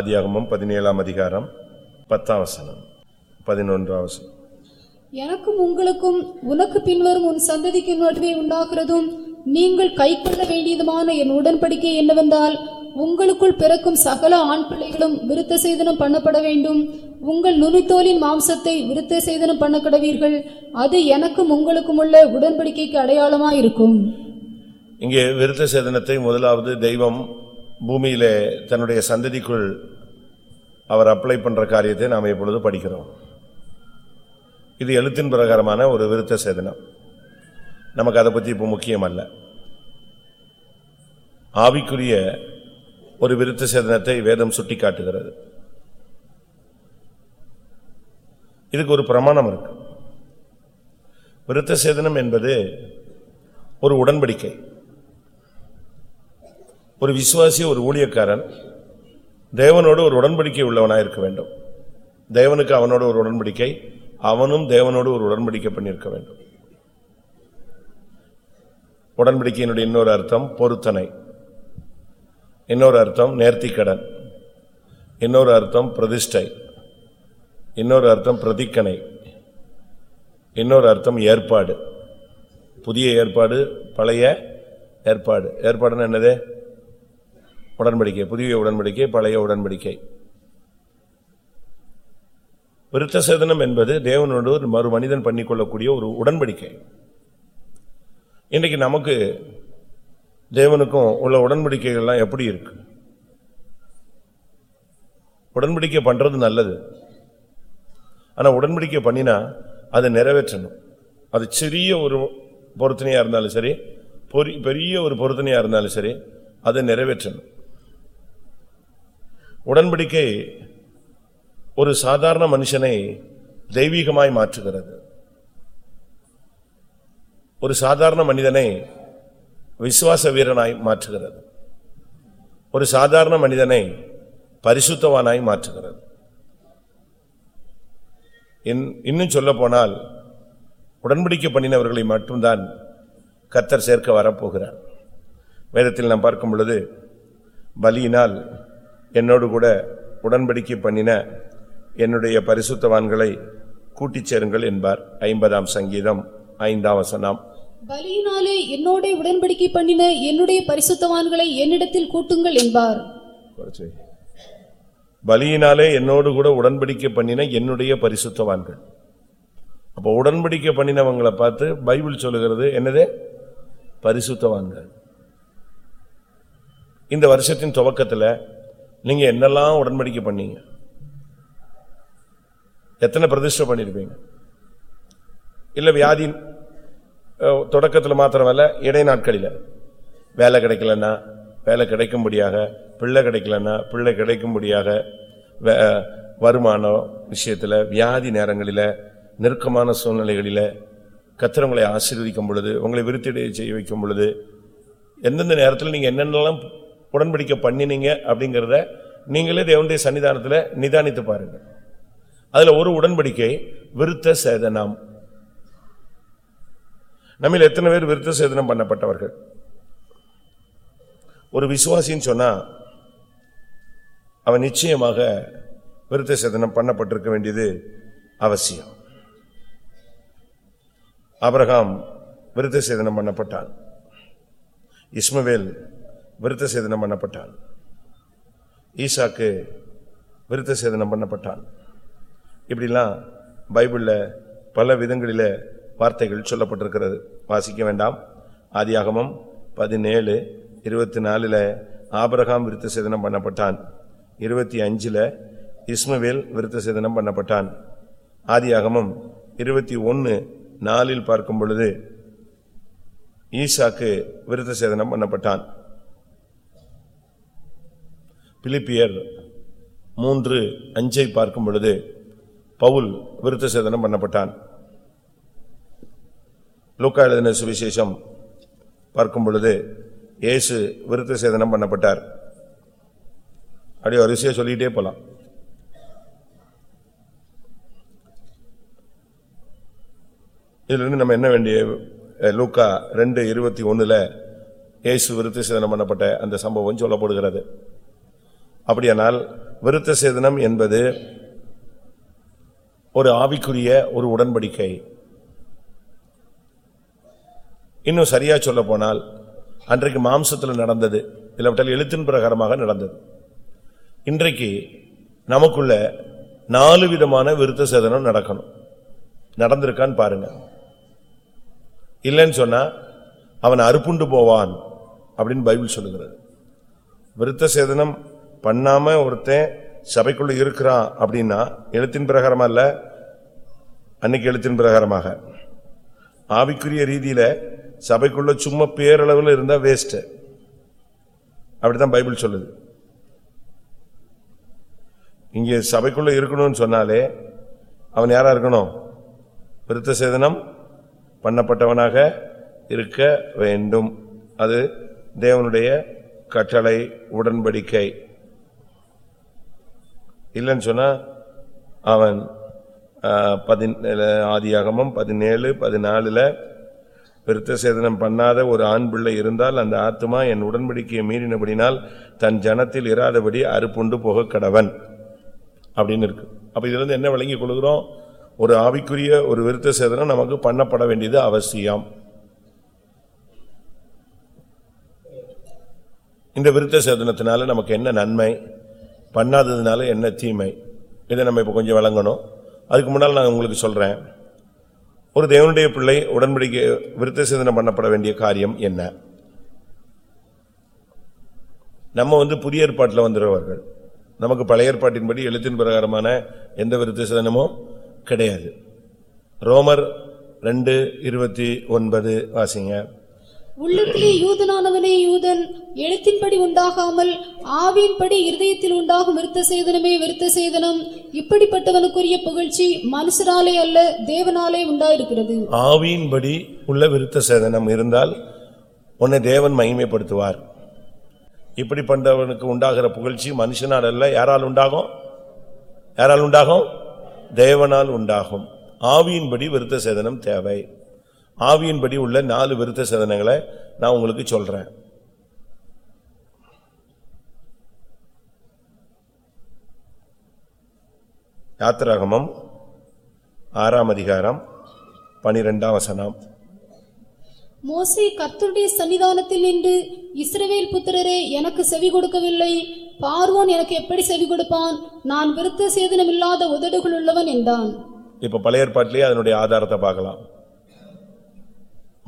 ஆதியாகமம் பதினேழாம் அதிகாரம் பத்தாம் வசனம். பதினொன்றாம் வசனம். எனக்கும் உங்களுக்கும் உனக்கு பின்வரும் உன் சந்ததிக்கு நடுவே உண்டாகிறதும் நீங்கள் கைக்கொள்ள வேண்டியதுமான என் உடன்படிக்கை என்னவென்றால் உங்களுக்குள் பிறக்கும் சகல ஆண் பிள்ளைகளும் விருத்த சேதனம் பண்ணப்பட வேண்டும். உங்கள் நுனித்தோலின் மாம்சத்தை விருத்த சேதனம் பண்ண கடவீர்கள் அது எனக்கும் உங்களுக்கும் உள்ள உடன்படிக்கைக்கு அடையாளமாயிருக்கும். இங்கே விருத்த சேதனத்தை முதலாவது தெய்வம் பூமியிலே தன்னுடைய சந்ததிக்குள் அவர் அப்ளை பண்ணுற காரியத்தை நாம் எப்பொழுது படிக்கிறோம். இது எழுத்தின் பிரகாரமான ஒரு விருத்த சேதனம். நமக்கு அதை பற்றி இப்போ முக்கியம் அல்ல ஆவிக்குரிய ஒரு விருத்த சேதனத்தை வேதம் சுட்டிக்காட்டுகிறது. இதுக்கு ஒரு பிரமாணம் இருக்கு. விருத்த சேதனம் என்பது ஒரு உடன்படிக்கை. ஒரு விசுவாசி ஒரு ஊழியக்காரன் தேவனோடு ஒரு உடன்படிக்கை உள்ளவனாக இருக்க வேண்டும். தேவனுக்கு அவனோட ஒரு உடன்படிக்கை அவனும் தேவனோடு ஒரு உடன்படிக்கை பண்ணியிருக்க வேண்டும். உடன்படிக்கையினுடைய இன்னொரு அர்த்தம் பொருத்தனை. இன்னொரு அர்த்தம் நேர்த்திக்கடன். இன்னொரு அர்த்தம் பிரதிஷ்டை. இன்னொரு அர்த்தம் பிரதிக்கணை இன்னொரு அர்த்தம் ஏற்பாடு. புதிய ஏற்பாடு பழைய ஏற்பாடு. ஏற்பாடுன்னு என்னது? உடன்படிக்கை புதிய உடன்படிக்கை பழைய உடன்படிக்கை. விருத்த சேதனம் என்பது தேவனோடு ஒரு மறு மனிதன் பண்ணிக்கொள்ளக்கூடிய ஒரு உடன்படிக்கை. இன்றைக்கு நமக்கு தேவனுக்கும் உள்ள உடன்படிக்கைகள்லாம் எப்படி இருக்கு? உடன்படிக்கை பண்ணுறது நல்லது. ஆனால் உடன்படிக்கை பண்ணினா அதை நிறைவேற்றணும். அது சிறிய ஒரு பொருத்தனையாக இருந்தாலும் சரி பெரிய ஒரு பொருத்தனையாக இருந்தாலும் சரி அதை நிறைவேற்றணும். உடன்படிக்கை ஒரு சாதாரண மனுஷனை தெய்வீகமாய் மாற்றுகிறது. ஒரு சாதாரண மனிதனை விசுவாச வீரனாய் மாற்றுகிறது. ஒரு சாதாரண மனிதனை பரிசுத்தவானாய் மாற்றுகிறது. இன்- இன்னும் சொல்ல போனால் உடன்படிக்கை பண்ணினவர்களை மட்டும்தான் கத்தர் சேர்க்க வரப்போகிறார். வேதத்தில் நாம் பார்க்கும் பொழுது பலியினால் என்னோடு கூட உடன்படிக்கை பண்ணின என்னுடைய பரிசுத்தவான்களை கூட்டிச் சேருங்கள் என்பார். ஐம்பதாம் சங்கீதம் ஐந்தாம் வசனம். பலியினாலே என்னோட உடன்படிக்கை பண்ணின என்னுடைய பரிசுத்தவான்களை என்னிடத்தில் கூட்டுங்கள் என்பார். பலியினாலே என்னோடு கூட உடன்படிக்கை பண்ணின என்னுடைய பரிசுத்தவான்கள். அப்ப உடன்படிக்கை பண்ணினவங்களை பார்த்து பைபிள் சொல்லுகிறது என்னது? பரிசுத்தவான்கள். இந்த வருஷத்தின் துவக்கத்துல நீங்க என்னெல்லாம் உடன்படிக்கை பண்ணீங்க? எத்தனை பிரதிஷ்டை பண்ணியிருப்பீங்க இல்லை வியாதி தொடக்கத்தில் மாத்திரமல்ல இடை நாட்களில் வேலை கிடைக்கலன்னா வேலை கிடைக்கும்படியாக பிள்ளை கிடைக்கலன்னா பிள்ளை கிடைக்கும்படியாக வே- வருமானம் விஷயத்தில் வியாதி நேரங்களில் நெருக்கமான சூழ்நிலைகளில் கத்திரவங்களை ஆசீர்வதிக்கும் பொழுது உங்களை விருத்திடைய செய்ய வைக்கும் பொழுது எந்தெந்த நேரத்தில் நீங்கள் என்னென்னலாம் உடன்படிக்கை பண்ணினீங்க அப்படிங்கிறத நீங்களே தேவனுடைய சன்னிதானத்துல நிதானித்து பாருங்க. அதுல ஒரு உடன்படிக்கை விருத்த சேதனம். நம்மில் எத்தனை பேர் விருத்த சேதனம் பண்ணப்பட்டவர்கள்? ஒரு விசுவாசின்னு சொன்னா அவன் நிச்சயமாக விருத்த சேதனம் பண்ணப்பட்டிருக்க வேண்டியது அவசியம். ஆபிரகாம் விருத்த சேதனம் பண்ணப்பட்டான். இஸ்மவேல் விருத்த சேதனம் பண்ணப்பட்டான். ஈசாக்கு விருத்த சேதனம் பண்ணப்பட்டான். இப்படிலாம் பைபிளில் பல விதங்களில் வார்த்தைகள் சொல்லப்பட்டிருக்கிறது. வாசிக்க வேண்டாம். ஆதியாகமம் பதினேழு இருபத்தி நாலில் ஆபரகாம் விருத்த சேதனம் பண்ணப்பட்டான். இருபத்தி அஞ்சில் இஸ்மவேல் விருத்த சேதனம் பண்ணப்பட்டான். ஆதியாகமம் இருபத்தி ஒன்று நாலில் பார்க்கும் பொழுது ஈசாக்கு விருத்த சேதனம் பண்ணப்பட்டான். பிலிப்பியர் மூன்று அஞ்சை பார்க்கும் பொழுது பவுல் விருத்த சேதனம் பண்ணப்பட்டான். லூக்கா எழுதின சுவிசேஷம் பார்க்கும் பொழுது இயேசு விருத்த சேதனம் பண்ணப்பட்டார். அப்படியே வரிசையாக சொல்லிட்டே போகலாம் இதிலிருந்து நம்ம என்ன வேண்டிய லூக்கா ரெண்டு இருபத்தி ஒன்றில் இயேசு விருத்த சேதனம் பண்ணப்பட்ட அந்த சம்பவம் சொல்லப்படுகிறது. அப்படியானால் விருத்த சேதனம் என்பது ஒரு ஆவிக்குரிய ஒரு உடன்படிக்கை. இன்னும் சரியா சொல்ல போனால் அன்றைக்கு மாம்சத்தில் நடந்தது இல்லாவிட்டால் எழுத்தின் பிரகாரமாக நடந்தது. இன்றைக்கு நமக்குள்ள நாலு விதமான விருத்த சேதனம் நடக்கணும். நடந்திருக்கான்னு பாருங்க. இல்லைன்னு சொன்னா அவன் அறுப்புண்டு போவான் அப்படின்னு பைபிள் சொல்லுகிறது. விருத்த சேதனம் பண்ணாம ஒருத்தன் சபைக்குள்ள இருக்கிறான் அப்படின்னா எழுத்தின் பிரகாரமா இல்ல அன்னைக்கு எழுத்தின் பிரகாரமாக. ஆவிக்குரிய ரீதியில சபைக்குள்ள சும்மா பேரளவில் இருந்தா வேஸ்ட் அப்படித்தான் பைபிள் சொல்லுது. இங்கே சபைக்குள்ள இருக்கணும்னு சொன்னாலே அவன் யாரா இருக்கணும்? விருத்த சேதனம் பண்ணப்பட்டவனாக இருக்க வேண்டும். அது தேவனுடைய கட்டளை உடன்படிக்கை. இல்லைன்னு சொன்னால் அவன் பதினேழு பதின் பதினேழு பதினாலில் விருத்த சேதனம் பண்ணாத ஒரு ஆண் பிள்ளை இருந்தால் அந்த ஆத்துமா என் உடன்படிக்கையை மீறினபடினால் தன் ஜனத்தில் இராதபடி அறுப்புண்டு போக கடவன். அப்படின்னு இருக்கு. அப்போ இதுலேருந்து என்ன விளங்கிக் கொள்கிறோம்? ஒரு ஆவிக்குரிய ஒரு விருத்த சேதனம் நமக்கு பண்ணப்பட வேண்டியது அவசியம். இந்த விருத்த சேதனத்தினால நமக்கு என்ன நன்மை? பண்ணாததுனால என்ன தீமை? இதை நம்ம இப்போ கொஞ்சம் வழங்கணும். அதுக்கு முன்னால் நான் உங்களுக்கு சொல்கிறேன் ஒரு தேவனுடைய பிள்ளை உடன்படிக்கை விருத்த சேதனம் பண்ணப்பட வேண்டிய காரியம் என்ன? நம்ம வந்து புதிய ஏற்பாட்டில் வந்துடுறவர்கள் நமக்கு பழைய ஏற்பாட்டின்படி எழுத்தின் பிரகாரமான எந்த விருத்த சேதனமும் கிடையாது. ரோமர் ரெண்டு இருபத்தி ஒன்பது வாசிங்க. உள்ளத்திலே யூதனானவனே யூதன் எழுத்தின்படி உண்டாகாமல் ஆவியின்படி இருதயத்தில் உண்டாகும் விருத்த சேதனமே விருத்த சேதனம். இப்படிப்பட்டவனுக்குரிய புகழ்ச்சி மனுஷராலே அல்ல தேவனாலே உண்டாயிருக்கிறது. ஆவியின்படி உள்ள விருத்த சேதனம் இருந்தால் உன்னை தேவன் மகிமைப்படுத்துவார். இப்படி உண்டாகிற புகழ்ச்சி மனுஷனால் அல்ல யாரால் உண்டாகும்? யாரால் உண்டாகும்? தேவனால் உண்டாகும். ஆவியின்படி விருத்த சேதனம் தேவை. ஆவியின்படி உள்ள நாலு விருத்த சேதனங்களை நான் உங்களுக்கு சொல்றேன். யாத்திராகமம் ஆறாம் அதிகாரம் பனிரெண்டாம் வசனம். மோசே கர்த்தருடைய சன்னிதானத்தில் நின்று இஸ்ரவேல் புத்திரரே எனக்கு செவி கொடுக்கவில்லை. பார்வோன் எனக்கு எப்படி செவி கொடுப்பான்? நான் விருத்த சேதனம் இல்லாத உதடுகள் உள்ளவன் என்றான். இப்ப பழைய ஏற்பாட்டிலேயே அதனுடைய ஆதாரத்தை பார்க்கலாம்.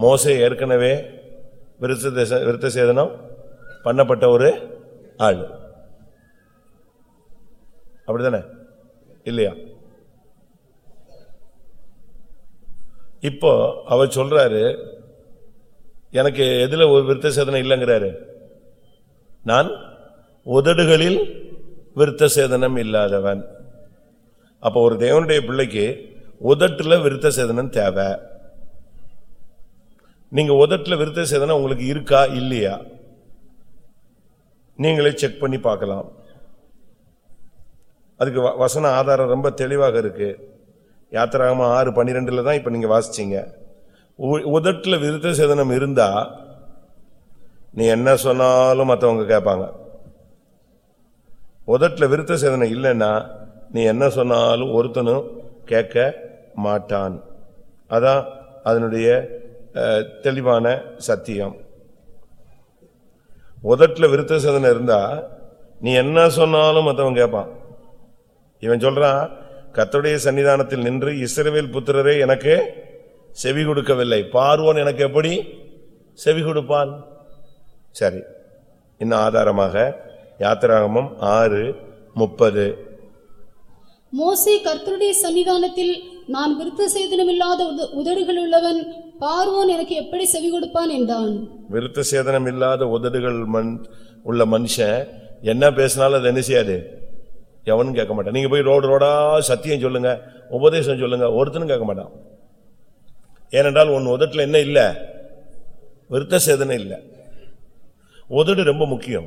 மோசை ஏற்கனவே விருத்த தேச- விருத்த சேதனம் பண்ணப்பட்ட ஒரு ஆள். அப்படிதானே? இல்லையா? இப்போ அவர் சொல்றாரு எனக்கு எதுல ஒரு விருத்த சேதனம் இல்லைங்கிறாரு? நான் உதடுகளில் விருத்த சேதனம் இல்லாதவன். அப்போ ஒரு தேவனுடைய பிள்ளைக்கு உதட்டுல விருத்த சேதனம் தேவை. நீங்க உதட்டில் விருத்த சேதனம் உங்களுக்கு இருக்கா இல்லையா? நீங்களே செக் பண்ணி பார்க்கலாம். அதுக்கு வ- வசன ஆதாரம் ரொம்ப தெளிவாக இருக்கு. யாத்திராகமா ஆறு பன்னிரெண்டுல தான் இப்ப நீங்க வாசிச்சீங்க. உ- விருத்த சேதனம் இருந்தா நீ என்ன சொன்னாலும் மற்றவங்க கேட்பாங்க. உதட்டில் விருத்த சேதனம் இல்லைன்னா நீ என்ன சொன்னாலும் ஒருத்தனும் கேட்க மாட்டான். அதான் அதனுடைய தெளிவான சத்தியம். உதட்டில் விருத்த சதனை இருந்தா நீ என்ன சொன்னாலும் மற்றவன் கேட்பான் இவன் சொல்றான் கர்த்தருடைய சன்னிதானத்தில் நின்று இஸ்ரவேல் புத்திரரே எனக்கு செவி கொடுக்கவில்லை. பார்வோன் எனக்கு எப்படி செவி கொடுப்பான்? சரி. இன்னும் ஆதாரமாக யாத்திராகமம் ஆறு முப்பது. மோசே கர்த்தருடைய சன்னிதானத்தில் நான் விருத்த சேதனம் இல்லாத உத- உதடுகள் உள்ளவன் பார்வோன் எனக்கு எப்படி செவி கொடுப்பான் என்றான். விருத்த சேதனம் இல்லாத உதடுகள் மண் உள்ள மனுஷன் என்ன பேசினாலும் அது என்ன செய்யாது? எவனும் கேட்க மாட்டான். நீங்க போய் ரோடு ரோடா சத்தியம் சொல்லுங்க உபதேசம் சொல்லுங்க ஒருத்தனும் கேட்க மாட்டான். ஏனென்றால் உன் உதட்டில் என்ன இல்லை? விருத்த சேதனை இல்லை. உதடு ரொம்ப முக்கியம்.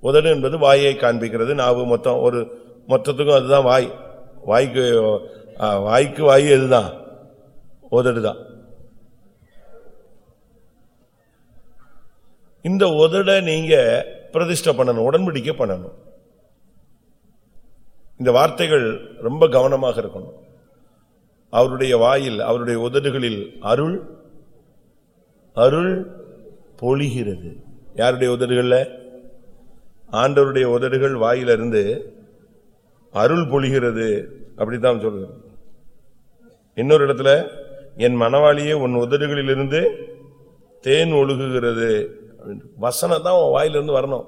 உதடு என்பது வாயை காண்பிக்கிறது நாவு மொத்தம் ஒரு மொத்தத்துக்கும் அதுதான் வாய். வாய்க்கு வாய்க்கு வாய் எதுதான்? உதடு தான் இந்த உதட நீங்க பிரதிஷ்டை பண்ணணும் உடன்படிக்கை பண்ணணும். இந்த வார்த்தைகள் ரொம்ப கவனமாக இருக்கணும். அவருடைய வாயில் அவருடைய உதடுகளில் அருள் அருள் பொழிகிறது. யாருடைய உதடுகள்ல? ஆண்டவருடைய உதடுகள் வாயிலிருந்து அருள் பொழிகிறது அப்படித்தான் சொல்றது இன்னொரு இடத்துல என் மனவாளியே உன் உதடுகளிலிருந்து தேன் ஒழுகுகிறது. வசனம் தான் உன் வாயிலிருந்து வரணும்.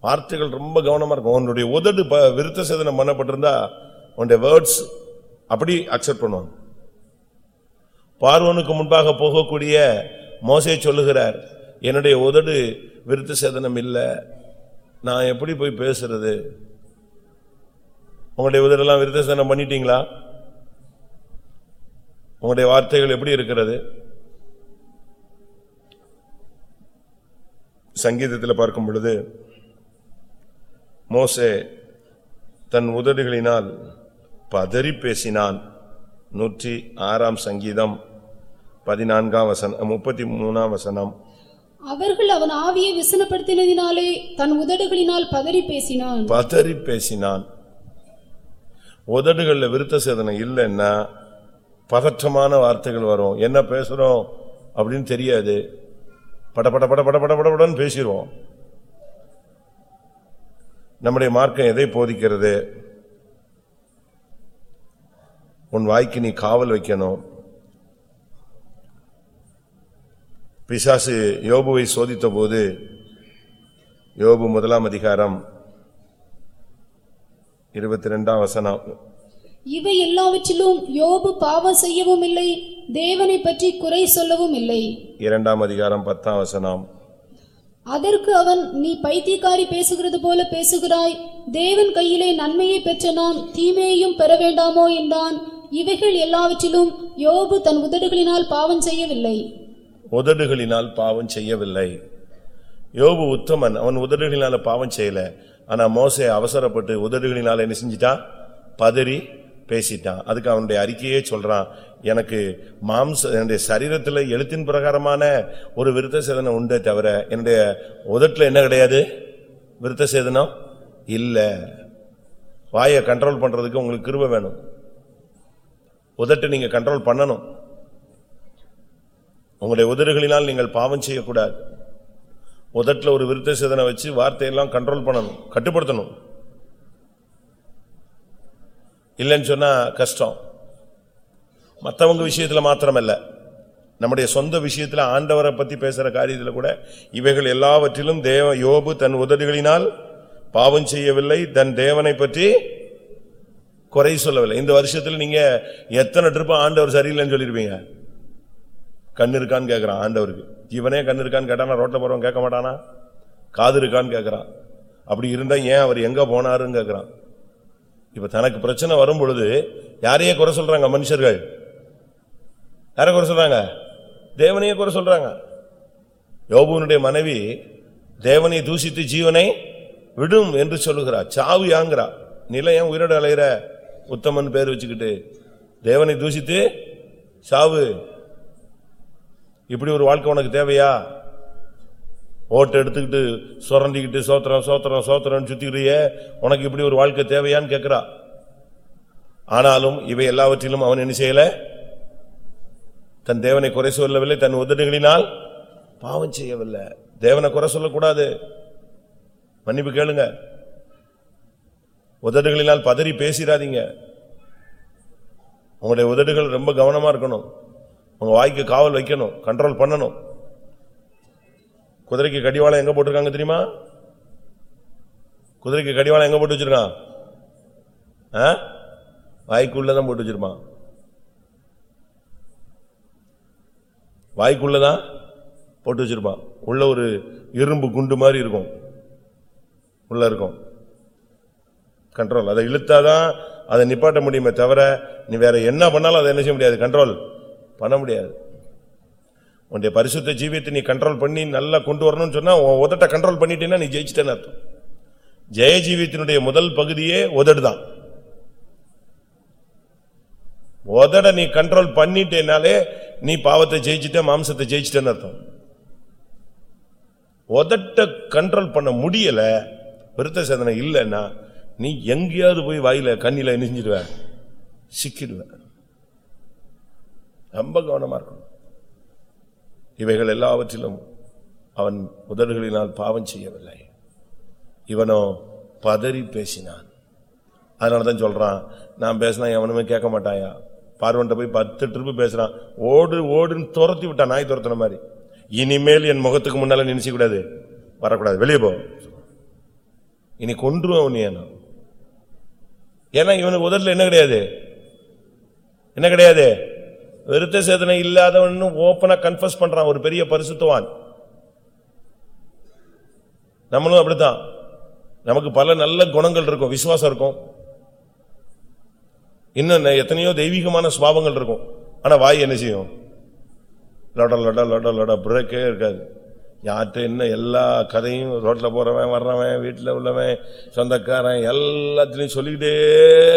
வார்த்தைகள் ரொம்ப கவனமாக இருக்கும். உன்னுடைய உதடு ப- விருத்த சேதனம் பண்ணப்பட்டிருந்தா உன்னுடைய வேர்ட்ஸ் அப்படி அக்செப்ட் பண்ணுவாங்க. பார்வனுக்கு முன்பாக போகக்கூடிய மோசையை சொல்லுகிறார் என்னுடைய உதடு விருத்த சேதனம் இல்லை. நான் எப்படி போய் பேசுறது? உங்களுடைய உதடெல்லாம் விருத்த சேதனம் பண்ணிட்டீங்களா? உங்களுடைய வார்த்தைகள் எப்படி இருக்கிறது? சங்கீதத்தில் பார்க்கும் பொழுது மோசே தன் உதடுகளினால் பதறி பேசினான். நூற்றி ஆறாம் சங்கீதம் பதினான்காம் வசனம் முப்பத்தி மூணாம் வசனம். அவர்கள் அவன் ஆவியை விசனப்படுத்தினதினாலே தன் உதடுகளினால் பதறி பேசினான். பதறி பேசினான். உதடுகளில் விருத்த சேதனை இல்லைன்னா பதற்றமான வார்த்தைகள் வரும். என்ன பேசுகிறோம் அப்படின்னு தெரியாது. பட பட பட பட பட படன்னு பேசிடுவோம். நம்முடைய மார்க்கம் எதை போதிக்கிறது? உன் வாய்க்கு நீ காவல் வைக்கணும். பிசாசு யோபுவை சோதித்த போது யோபு முதலாம் அதிகாரம் இருபத்தி ரெண்டாம் வசனம். இவை எல்லாவற்றிலும் யோபு பாவம் செய்யவும் இல்லை தேவனை பற்றி குறை சொல்லவும் இல்லை. இரண்டாம் அதிகாரம் பத்தாம் வசனம். அதற்கு அவன் நீ பைத்தியக்காரி பேசுகிறது போல பேசுகிறாய் தேவன் கையிலே நன்மையை பெற்ற நாம் தீமையையும் பெற வேண்டாமோ? என்றான். இவைகள் எல்லாவற்றிலும் யோபு தன் உதடுகளினால் பாவம் செய்யவில்லை. உதடுகளினால் பாவம் செய்யவில்லை. யோபு உத்தமன் அவன் உதடுகளினால பாவம் செய்யல. ஆனா மோசே அவசரப்பட்டு உதடுகளினால என்ன செஞ்சிட்டான்? பதறி பேசிட்டான். அதுக்கு அவனுடைய அறிக்கையே சொல்றான். எனக்கு மாம்ச என்னுடைய சரீரத்தில் எழுத்தின் பிரகாரமான ஒரு விருத்த சேதனம் உண்டே தவிர என்னுடைய உதட்டில் என்ன கிடையாது? விருத்த சேதனம் இல்லை. வாயை கண்ட்ரோல் பண்றதுக்கு உங்களுக்கு கிருப வேணும். உதட்டை நீங்க கண்ட்ரோல் பண்ணணும். உங்களுடைய உதடுகளினால் நீங்கள் பாவம் செய்யக்கூடாது. உதட்டுல ஒரு விருத்த சேதனை வச்சு வார்த்தையெல்லாம் கண்ட்ரோல் பண்ணணும் கட்டுப்படுத்தணும். இல்லைன்னு சொன்னால் கஷ்டம். மற்றவங்க விஷயத்தில் மாத்திரமல்ல. நம்முடைய சொந்த விஷயத்தில் ஆண்டவரை பற்றி பேசுகிற காரியத்தில் கூட இவைகள் எல்லாவற்றிலும் தேவ யோபு தன் உதடுகளினால் பாவம் செய்யவில்லை தன் தேவனை பற்றி குறை சொல்லவில்லை. இந்த வருஷத்தில் நீங்கள் எத்தனை ட்ரிப்பு ஆண்டவர் சரியில்லைன்னு சொல்லியிருப்பீங்க கண் இருக்கான்னு கேக்குறான் ஆண்டவருக்கு. இவனே கண் இருக்கான்னு கேட்டானா ரோட்டில் போறவன் கேட்க மாட்டானா? காது இருக்கான்னு கேட்குறான் அப்படி இருந்தா ஏன் அவர் எங்க போனாருன்னு கேட்குறான் இப்ப தனக்கு பிரச்சனை வரும் பொழுது யாரையே குறை சொல்றாங்க மனுஷர்கள்? யாரை குறை சொல்றாங்க? தேவனையே குறை சொல்றாங்க. யோபுவனுடைய மனைவி தேவனை தூசித்து ஜீவனை விடும் என்று சொல்லுகிறா. சாவு யாங்கிறா? நிலை ஏன் உயிரோட அலைகிற உத்தமன் பேர் வச்சுக்கிட்டு. தேவனை தூசித்து சாவு இப்படி ஒரு வாழ்க்கை உனக்கு தேவையா? ஓட்டு எடுத்துக்கிட்டு சுரண்டிக்கிட்டு சோத்திரம் சோத்திரம் சோத்திரம் சுத்திக்கிறியே உனக்கு இப்படி ஒரு வாழ்க்கை தேவையான்னு கேட்கிறா ஆனாலும் இவை எல்லாவற்றிலும் அவன் என்ன செய்யல? தன் தேவனை குறை சொல்லவில்லை தன் உதடுகளினால் பாவம் செய்யவில்லை. தேவனை குறை சொல்லக்கூடாது. மன்னிப்பு கேளுங்க. உதடுகளினால் பதறி பேசிடாதீங்க. உங்களுடைய உதடுகள் ரொம்ப கவனமா இருக்கணும். உங்கள் வாய்க்கு காவல் வைக்கணும் கண்ட்ரோல் பண்ணணும். குதிரைக்கு கடிவாளம் எங்கே போட்டிருக்காங்க தெரியுமா? குதிரைக்கு கடிவாளம் எங்கே போட்டு வச்சிருக்கான்? ஆ? வாய்க்குள்ளே தான் போட்டு வச்சிருப்பான். வாய்க்குள்ளதான் போட்டு வச்சிருப்பான். உள்ள ஒரு இரும்பு குண்டு மாதிரி இருக்கும். உள்ளே இருக்கும். கண்ட்ரோல் அதை இழுத்தாதான் அதை நிப்பாட்ட முடியுமே தவிர நீ வேற என்ன பண்ணாலும் அதை என்ன செய்ய முடியாது. கண்ட்ரோல் பண்ண முடியாது. உன்னுடைய பரிசுத்த ஜீவியத்தை நீ கண்ட்ரோல் பண்ணி நல்லா கொண்டு வரணும்னு சொன்னா உன் உதட்ட கண்ட்ரோல் பண்ணிட்டேன்னா நீ ஜெயிச்சிட்டேன்னு அர்த்தம். ஜெய ஜீவியத்தினுடைய முதல் பகுதியே உதடு தான். உதட நீ கண்ட்ரோல் பண்ணிட்டேனாலே நீ பாவத்தை ஜெயிச்சிட்ட மாம்சத்தை ஜெயிச்சிட்டேன்னு அர்த்தம். உதட்ட கண்ட்ரோல் பண்ண முடியல விருத்த சேதனை இல்லைன்னா நீ எங்கேயாவது போய் வாயில கண்ணில நெஞ்சிடுவ சிக்கிடுவேன் ரொம்ப கவனமாக இருக்கணும். இவைகள் எல்லாவற்றிலும் அவன் உதடுகளினால் பாவம் செய்யவில்லை. இவனோ பதறி பேசினான். அதனாலதான் சொல்கிறான் நான் பேசினா எவனுமே கேட்க மாட்டாயா? பார்வன்ட்ட போய் பத்து ட்ரிப்பு பேசுகிறான் ஓடு ஓடுன்னு துரத்தி விட்டான் நாய் துரத்துன மாதிரி. இனிமேல் என் முகத்துக்கு முன்னால் நினைச்சு வரக்கூடாது. வெளியே போ. இனி கொன்றுவேன் உன்னைய நான் ஏன்னா இவனுக்கு உதட்டில் என்ன கிடையாது? என்ன கிடையாது? விருத்த சேதனை இல்லாதவன் ஓப்பனா கன்ஃபஸ் பண்றான் ஒரு பெரிய பரிசுத்துவான். நம்மளும் அப்படித்தான். நமக்கு பல நல்ல குணங்கள் இருக்கும் விசுவாசம் இருக்கும். இன்னும் எத்தனையோ தெய்வீகமான சுவாபங்கள் இருக்கும். ஆனா வாய் என்ன செய்யும்? லட லட லொட லட பிரேக்கே இருக்காது. யார்கிட்ட என்ன எல்லா கதையும் ரோட்டில் போறவன் வர்றவன் வீட்டில் உள்ளவன் சொந்தக்காரன் எல்லாத்திலையும் சொல்லிக்கிட்டே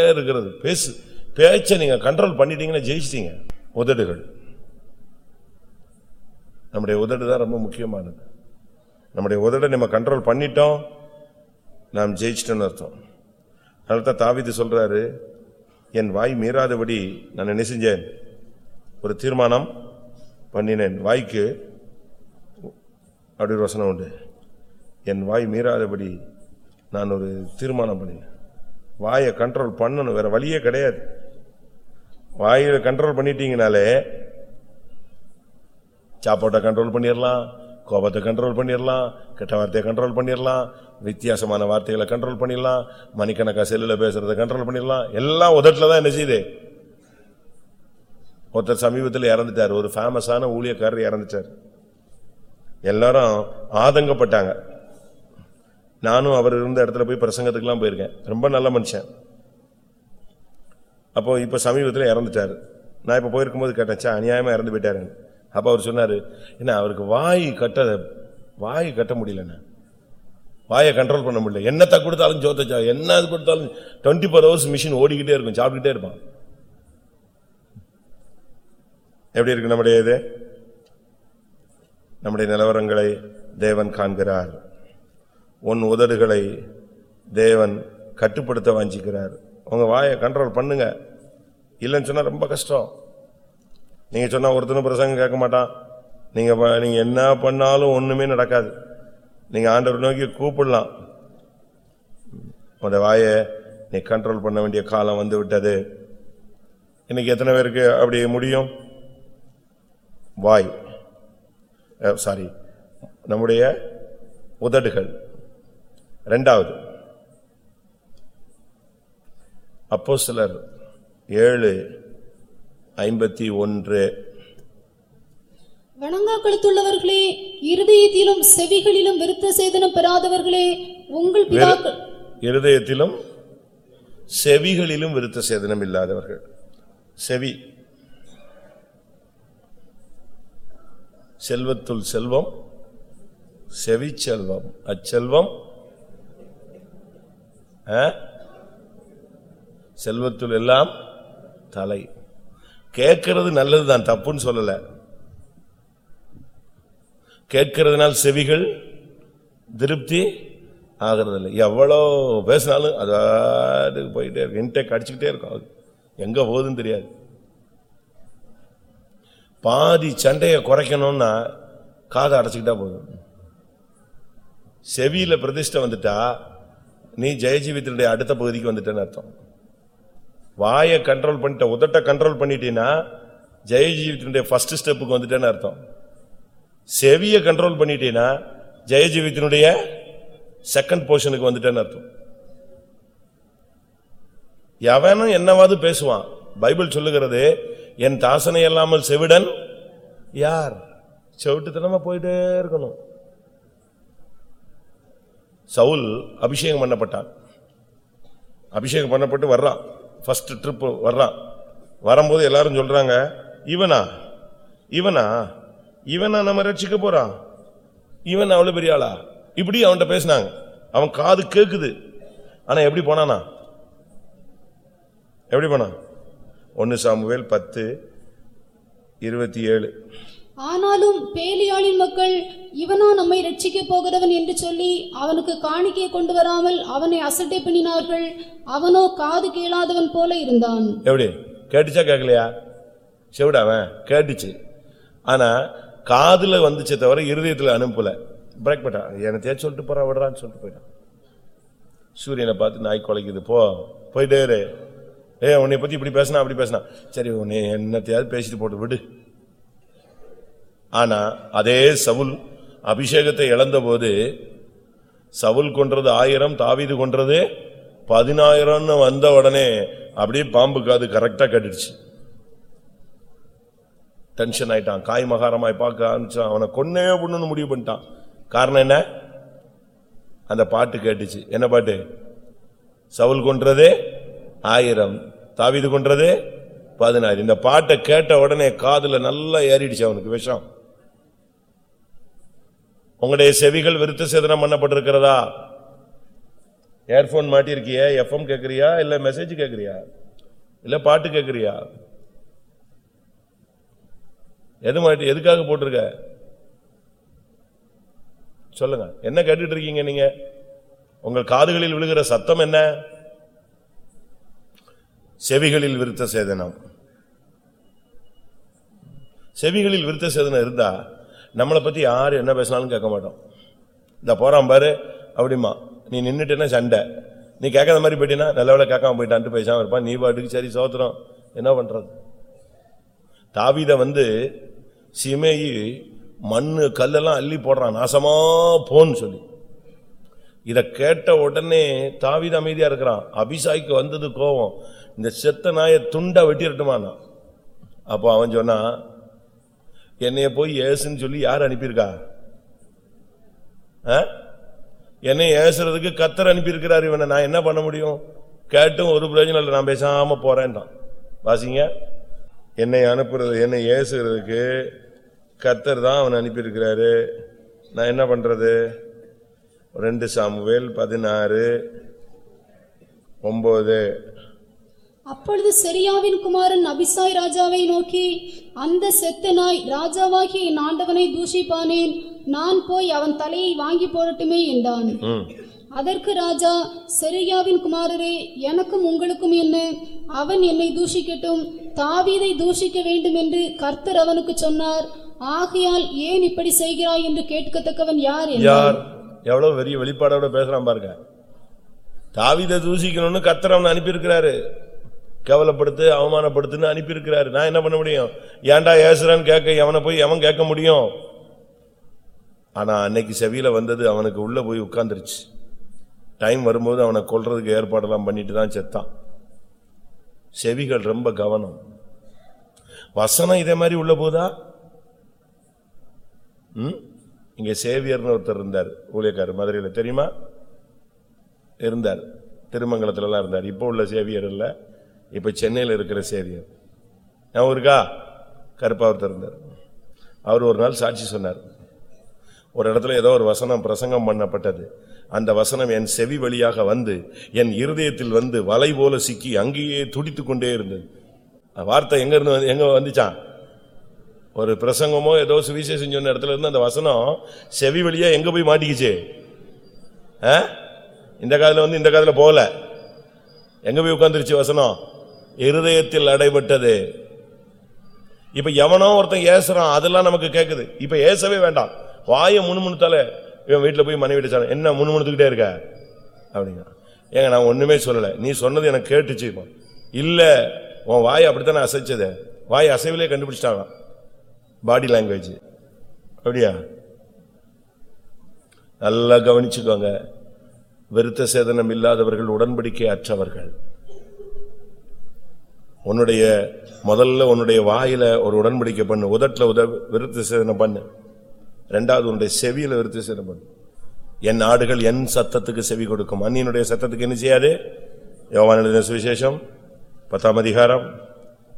இருக்கிறது. பேசு. பேச்சை நீங்கள் கண்ட்ரோல் பண்ணிட்டீங்கன்னா ஜெயிச்சிட்டீங்க. உதடுகள். நம்முடைய உதடு தான் ரொம்ப முக்கியமானது. நம்முடைய உதடை நம்ம கண்ட்ரோல் பண்ணிட்டோம் நாம் ஜெயிச்சிட்டோம்னு அர்த்தம். அதனால தான் தாவீது சொல்றாரு என் வாய் மீறாதபடி நான் என்ன செஞ்சேன்? ஒரு தீர்மானம் பண்ணினேன். வாய்க்கு அப்படி ரோசனை வசனம் உண்டு. என் வாய் மீறாதபடி நான் ஒரு தீர்மானம் பண்ணினேன். வாயை கண்ட்ரோல் பண்ணணும் வேற வழியே கிடையாது. வாயில கண்ட்ரோல் பண்ணிட்டீங்கனாலே சாப்பாட்டை கண்ட்ரோல் பண்ணிடலாம் கோபத்தை கண்ட்ரோல் பண்ணிடலாம் கெட்ட வார்த்தையை கண்ட்ரோல் பண்ணிடலாம் வித்தியாசமான வார்த்தைகளை கண்ட்ரோல் பண்ணிடலாம் மணிக்கணக்கா செல்லில் பேசுறத கண்ட்ரோல் பண்ணிடலாம் எல்லாம் உதட்டில் தான் என்ன செய்யுது? ஒருத்தர் சமீபத்தில் இறந்துட்டார். ஒரு ஃபேமஸான ஊழியக்காரர் இறந்துட்டார். எல்லாரும் ஆதங்கப்பட்டாங்க. நானும் அவர் இருந்த இடத்துல போய் பிரசங்கத்துக்குலாம் போயிருக்கேன். ரொம்ப நல்ல மனுஷன். அப்போ இப்போ சமீபத்தில் இறந்துட்டாரு. நான் இப்போ போயிருக்கும்போது கேட்டேன் அநியாயமாக இறந்து போயிட்டாருன்னு. அப்போ அவர் சொன்னார் என்ன அவருக்கு வாய் கட்ட வாய் கட்ட முடியலண்ணே. வாயை கண்ட்ரோல் பண்ண முடியல. என்னத்தை கொடுத்தாலும் ஜோத்தச்சா என்ன அது கொடுத்தாலும் டுவெண்ட்டி ஃபோர் ஹவர்ஸ் மிஷின் ஓடிக்கிட்டே இருக்கும் சாப்பிட்டுக்கிட்டே இருப்பான். எப்படி இருக்கு நம்முடைய இது? நம்முடைய நிலவரங்களை தேவன் காண்கிறார். உன் உதடுகளை தேவன் கட்டுப்படுத்த வாஞ்சிக்கிறார். உங்கள் வாயை கண்ட்ரோல் பண்ணுங்கள் இல்லைன்னு சொன்னால் ரொம்ப கஷ்டம். நீங்கள் சொன்னால் ஒருத்தனும் பிரசங்கம் கேட்க மாட்டான். நீங்கள் நீங்கள் என்ன பண்ணாலும் ஒன்றுமே நடக்காது. நீங்கள் ஆண்டவர் நோக்கி கூப்பிடலாம். உன் வாயை நீ கண்ட்ரோல் பண்ண வேண்டிய காலம் வந்து விட்டது. இன்னைக்கு எத்தனை பேருக்கு அப்படி முடியும்? வாய். சாரி நம்முடைய உதடுகள். ரெண்டாவது. அப்போ சிலர் ஏழு ஐம்பத்தி ஒன்று. வணங்கா கழுத்துள்ளவர்களே இருதயத்திலும் செவிகளிலும் விருத்த சேதனம் பெறாதவர்களே உங்கள் பிதாக்கள். இருதயத்திலும் செவிகளிலும் விருத்த சேதனம் இல்லாதவர்கள். செவி. செல்வத்துள் செல்வம் செவி செல்வம். அச்செல்வம்? செல்வத்துள் எல்லாம் தலை. கேட்கிறது நல்லதுதான் தப்புன்னு சொல்லல. கேட்கறதுனால் செவிகள் திருப்தி ஆகிறதில்லை. எவ்வளோ பேசினாலும் அது போயிட்டே இருக்கும் இன்டேக் அடிச்சுக்கிட்டே இருக்கும் அது. எங்கே போகுதுன்னு தெரியாது. பாதி சண்டையை குறைக்கணும்னா காதை அடைச்சிக்கிட்டா போதும். செவியில் பிரதிஷ்டை வந்துட்டா நீ ஜெயஜீவித்தனுடைய அடுத்த பகுதிக்கு வந்துட்டேன்னு அர்த்தம். வாயை கண்ட்ரோல் பண்ணிட்ட உதட்ட கண்ட்ரோல் பண்ணிட்டீங்கன்னா ஜெய ஜீவித்தினுடைய ஃபர்ஸ்ட் ஸ்டெப்புக்கு வந்துட்டேன்னு அர்த்தம். செவியை கண்ட்ரோல் பண்ணிட்டீங்கன்னா ஜெய ஜீவித்தினுடைய செகண்ட் போர்ஷனுக்கு வந்துட்டேன்னு அர்த்தம். எவனும் என்னவாது பேசுவான். பைபிள் சொல்லுகிறது என் தாசனை இல்லாமல் செவிடன் யார்? செவிட்டுத்தனமா போயிட்டே இருக்கணும். சவுல் அபிஷேகம் பண்ணப்பட்டான். அபிஷேகம் பண்ணப்பட்டு வர்றான். ஃபர்ஸ்ட் ட்ரிப் வர்றான். வரும்போது எல்லாரும் சொல்றாங்க இவனா? இவனா? இவனா நம்ம ரட்சிக்க போறான். இவன் அவ்வளவு பெரிய ஆளா? இப்படி அவன்கிட்ட பேசினாங்க. அவன் காது கேக்குது. ஆனா எப்படி போனானா? எப்படி போனான்? ஒன்னு சாமுவேல் பத்து இருபத்தி ஏழு. ஆனாலும் பேலியாளின் மக்கள் இவனா நம்மை ரட்சிக்க போகிறவன் என்று சொல்லி அவனுக்கு காணிக்கை கொண்டு வராமல் அவனை அசட்டை பண்ணினார்கள் அவனோ காது கேளாதவன் போல இருந்தான். எப்படி? கேட்டுச்சா கேட்கலையா? செவிடா அவன். கேட்டுச்சு. ஆனா காதுல வந்துச்சே தவிர இருதயத்துல அனுப்பல. பிரேக் பண்ணிட்டான் என்னை சொல்லிட்டு போறான் விடுறான்னு சொல்லிட்டு போயிட்டான். சூரியனை பார்த்து நாய் குலைக்குது. போ. போயிட்டே ஏ உன்னை பத்தி இப்படி பேசினா அப்படி பேசினா. சரி உன்னை என்னத்தையாவது பேசிட்டு போட்டு விடு. ஆனா அதே சவுல் அபிஷேகத்தை இழந்தபோது சவுல் கொன்றது ஆயிரம் தாவிது கொன்றது பதினாயிரம்னு வந்த உடனே அப்படியே பாம்பு காது கரெக்டா கட்டிடுச்சு. டென்ஷன் ஆயிட்டான். காய் மகாரமாய் பார்க்க ஆரம்பிச்சான். அவனை கொன்னே பொண்ணுன்னு முடிவு பண்ணிட்டான். காரணம் என்ன? அந்த பாட்டு கேட்டுச்சு. என்ன பாட்டு? சவுல் கொன்றது ஆயிரம் தாவிது கொன்றது பதினாயிரம். இந்த பாட்டை கேட்ட உடனே காதுல நல்லா ஏறிடுச்சு அவனுக்கு விஷம். உங்களுடைய செவிகள் விருத்த சேதனம் பண்ணப்பட்டிருக்கிறதா? ஏர்போன் மாட்டிருக்கிய எஃப்எம் கேட்குறியா இல்ல மெசேஜ் கேட்குறியா இல்ல பாட்டு கேட்குறியா எது மாட்டி எதுக்காக போட்டிருக்க? சொல்லுங்க. என்ன கேட்டுட்டு இருக்கீங்க நீங்க? உங்கள் காதுகளில் விழுகிற சத்தம் என்ன? செவிகளில் விருத்த சேதனம். செவிகளில் விருத்த சேதனம் இருந்தா நம்மளை பற்றி யார் என்ன பேசினாலும் கேட்க மாட்டோம். இந்த போகிறான் பாரு அப்படிமா நீ நின்றுட்டேன்னா சண்டை. நீ கேட்காத மாதிரி போயிட்டீங்கன்னா நல்ல வேளை கேட்காம போயிட்டான்ட்டு பேசாமல் இருப்பான். நீ பாட்டுக்கு சரி சோத்திரம். என்ன பண்ணுறது தாவிதை வந்து சிமேயி மண்ணு கல்லெல்லாம் அள்ளி போடுறான். நாசமா போன்னு சொல்லி. இதை கேட்ட உடனே தாவித அமைதியாக இருக்கிறான். அபிசாய்க்கு வந்தது கோவம். இந்த செத்த நாயை துண்டை வெட்டிரட்டுமானா அப்போ அவன் சொன்னான் என்னைய போய் ஏசுன்னு சொல்லி யார் அனுப்பியிருக்கா? ஆ? என்னை ஏசுறதுக்கு கத்தர் அனுப்பியிருக்கிறார் இவனை. நான் என்ன பண்ண முடியும்? கேட்டும் ஒரு பிரயோஜனம் இல்லை நான் பேசாம போறேன்டான் வாசிங்க. என்னை அனுப்புறது என்னை ஏசுறதுக்கு கத்தர் தான் அவனை அனுப்பியிருக்கிறாரு. நான் என்ன பண்றது? ரெண்டு சாமுவேல் பதினாறு ஒன்பது அப்பொழுது செரியாவின் குமாரன் அபிசாய் ராஜாவை நோக்கி அந்த செத்த நாய் ராஜாவாகிய என் ஆண்டவனை தூஷிப்பானேன். நான் போய் அவன் தலையை வாங்கி போடட்டுமே என்றான். அதற்கு ராஜா செரியாவின் குமாரரே எனக்கும் உங்களுக்கும் என்ன? அவன் என்னை தூஷிக்கட்டும். தாவீதை தூஷிக்க வேண்டும் என்று கர்த்தர் அவனுக்கு சொன்னார். ஆகையால் ஏன் இப்படி செய்கிறாய் என்று கேட்கத்தக்கவன் யார் யார்? எவ்வளவு பெரிய வெளிப்பாடோட பேசுறான் பாருங்க. தாவீதை தூசிக்கணும்னு கத்தர் அவனை அனுப்பியிருக்கிறாரு. கேவலப்படுத்து அவமானப்படுத்துன்னு அனுப்பியிருக்கிறாரு. நான் என்ன பண்ண முடியும்? ஏன்டா ஏசுறான்னு கேட்க எவனை போய் எவன் கேட்க முடியும்? ஆனா அன்னைக்கு செவியில வந்தது அவனுக்கு உள்ள போய் உட்கார்ந்துருச்சு. டைம் வரும்போது அவனை கொள்றதுக்கு ஏற்பாடெல்லாம் பண்ணிட்டு தான் செத்தான். செவிகள் ரொம்ப கவனம். வசனம் இதே மாதிரி உள்ள போதா? ம்? இங்க சேவியர்னு ஒருத்தர் இருந்தார் ஊழியக்காரர் மதுரையில். தெரியுமா? இருந்தார். திருமங்கலத்துலலாம் இருந்தார். இப்போ உள்ள சேவியர் இல்லை. இப்போ சென்னையில் இருக்கிற சேரியர் ஞாபகம் இருக்கா? கருப்பா ஒருத்தர் இருந்தார் அவர் ஒரு நாள் சாட்சி சொன்னார். ஒரு இடத்துல ஏதோ ஒரு வசனம் பிரசங்கம் பண்ணப்பட்டது. அந்த வசனம் என் செவி வழியாக வந்து என் இருதயத்தில் வந்து வலை போல சிக்கி அங்கேயே துடித்து கொண்டே இருந்தது. வார்த்தை எங்க இருந்து எங்க வந்துச்சான்? ஒரு பிரசங்கமோ ஏதோ சுவிசேஷம் சொன்ன இடத்துல இருந்து அந்த வசனம் செவி வழியா எங்க போய் மாட்டிக்கிச்சு? ஆ? இந்த காதுல வந்து இந்த காதுல போகல. எங்க போய் உட்காந்துருச்சு வசனம்? இருதயத்தில் அடைபட்டது. இப்ப எவனோ ஒருத்தன் ஏசுறான் அதெல்லாம் நமக்கு கேக்குது. இப்ப ஏசவே வேண்டாம். வாயை முணுமுணுத்தாலே இவன் வீட்டுல போய் மனைவி சொன்ன என்ன முணுமுணுத்துக்கிட்டே இருக்க? அப்படிங்க ஏங்க நான் ஒண்ணுமே சொல்லல. நீ சொன்னது எனக்கு கேட்டுச்சு இல்ல உன் வாய் அப்படித்தானே அசைச்சது? வாய் அசைவிலே கண்டுபிடிச்சிட்டாங்க. பாடி லாங்குவேஜ் அப்படியா? நல்லா கவனிச்சுக்கோங்க. விருத்த சேதனம் இல்லாதவர்கள் உடன்படிக்கை அற்றவர்கள். உன்னுடைய முதல்ல உன்னுடைய வாயில ஒரு உடன்படிக்கை பண்ணு. உதட்டுல உத விருத்த சேதனம் பண்ணு. ரெண்டாவது உன்னுடைய செவியில விருத்த சேதனம் பண்ணு. என் ஆடுகள் என் சத்தத்துக்கு செவி கொடுக்கும். அந்நியனுடைய சத்தத்துக்கு என்ன செய்யாது? யோவான் எழுதின சுவிசேஷம் பத்தாம் அதிகாரம்.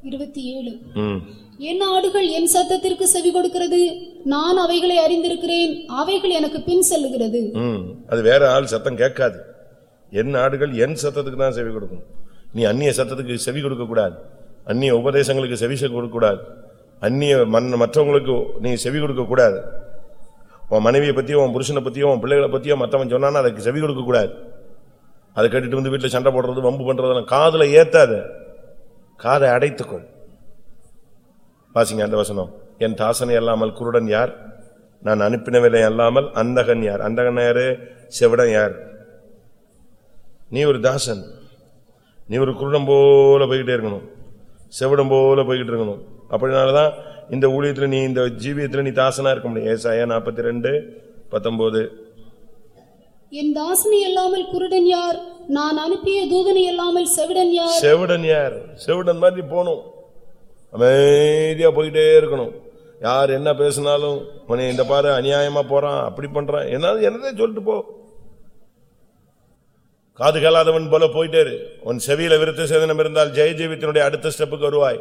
இருபத்தி ஏழு. ம். என் ஆடுகள் என் சத்தத்திற்கு செவி கொடுக்கிறது. நான் அவைகளை அறிந்திருக்கிறேன். அவைகள் எனக்கு பின் செல்லுகிறது. அது வேற ஆள் சத்தம் கேட்காது. என் ஆடுகள் என் சத்தத்துக்கு தான் செவி கொடுக்கும். நீ அந்நிய சத்தத்துக்கு செவி கொடுக்கக்கூடாது அந்நிய உபதேசங்களுக்கு செவி கொடுக்கக்கூடாது அந்நிய மண் மற்றவங்களுக்கு நீ செவி கொடுக்கக்கூடாது உன் மனைவியை பற்றியோ உன் புருஷனை பற்றியோ உன் பிள்ளைகளை பற்றியோ மற்றவன் சொன்னான்னா அதுக்கு செவி கொடுக்கக்கூடாது அதை கேட்டுட்டு வந்து வீட்டில் சண்டை போடுறது வம்பு பண்றதெல்லாம் காதில் ஏற்றாத காதை அடைத்துக்கொள். வாசிங்க அந்த வசனம். என் தாசனை அல்லாமல் குருடன் யார்? நான் அனுப்பினவில்லை அல்லாமல் அந்தகன் யார்? அந்தகன் யாரு? செவிடன் யார்? நீ ஒரு தாசன். நீ ஒரு குருடன் போல போய்கிட்டே இருக்கணும். செவிடம் போல போய்கிட்டு இருக்கணும். அப்படினாலதான் இந்த ஊழியத்துல நீ இந்த ஜீவியத்துல நீ தாசனா இருக்க முடியும். ஏசாயா நாற்பத்தி ரெண்டு பத்தொன்பது. என் தாசனை அல்லாமல் குருடன் யார்? நான் அனுப்பிய தூதனை அல்லாமல் செவிடன் யார்? செவிடன் யார்? செவிடன் மாதிரி போகணும். அமைதியா போயிட்டே இருக்கணும். யார் என்ன பேசினாலும் உன்னை இந்த பாரு அநியாயமா போறான் அப்படி பண்றான். என்ன என்னதே சொல்லிட்டு போ. காது கேளாதவன் போல போயிட்டேரு. உன் செவியில விருத்த சேதனம் இருந்தால் ஜெய ஜீவித்தினுடைய அடுத்த ஸ்டெப்புக்கு வருவாய்.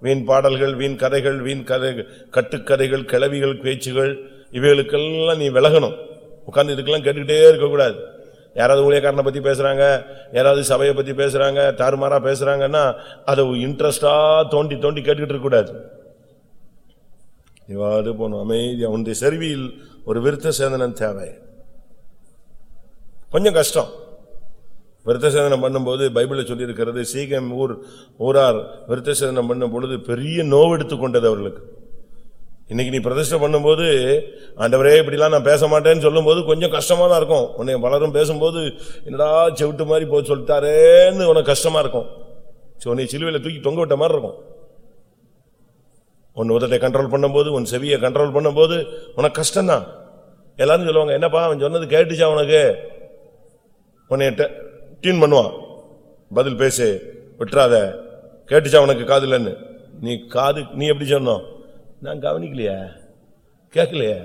வீண் பாடல்கள் வீண் கதைகள் வீண் கதை கட்டுக்கதைகள் கிளவிகள் பேச்சுகள் இவைகளுக்கெல்லாம் நீ விலகணும். உட்காந்து இதுக்கெல்லாம் கேட்டுக்கிட்டே இருக்கக்கூடாது. யாராவது ஊழியக்காரனை பத்தி பேசுறாங்க யாராவது சபையை பத்தி பேசுறாங்க தாறுமாறா பேசுறாங்கன்னா அதை இன்ட்ரெஸ்டா தோண்டி தோண்டி கேட்டுக்கிட்டு இருக்கக்கூடாது. இவ்வாறு போகணும். அமைதியா உன்னுடைய செருவியில் ஒரு விருத்த சேதனம் தேவை. கொஞ்சம் கஷ்டம். விருத்த சேதனம் பண்ணும்போது பைபிளில் சொல்லியிருக்கிறது சீகம் ஊர் ஊரார் விருத்த சேதனம் பண்ணும் பொழுது பெரிய நோவெடுத்து கொண்டது அவர்களுக்கு. இன்னைக்கு நீ பிரதிஷ்டை பண்ணும்போது ஆண்டவரே இப்படிலாம் நான் பேச மாட்டேன்னு சொல்லும்போது கொஞ்சம் கஷ்டமாக தான் இருக்கும். உன்னை பலரும் பேசும்போது என்னடா செவிட்டு மாதிரி போய் சொல்லிட்டாரேன்னு உனக்கு கஷ்டமாக இருக்கும். ஸோ நீ சிலுவையில் தூக்கி தொங்க விட்ட மாதிரி இருக்கும். உன் உதட்டை கண்ட்ரோல் பண்ணும்போது உன் செவியை கண்ட்ரோல் பண்ணும்போது உனக்கு கஷ்டம்தான். எல்லாரும் சொல்லுவாங்க என்னப்பா அவன் சொன்னது கேட்டுச்சா உனக்கு? உன்னை டியூன் பண்ணுவான். பதில் பேசு விட்டுறாத. கேட்டுச்சா உனக்கு காதுலன்னு? நீ காது நீ எப்படி சொன்னோம்? நான் கவனிக்கலையா. கேட்கலையே.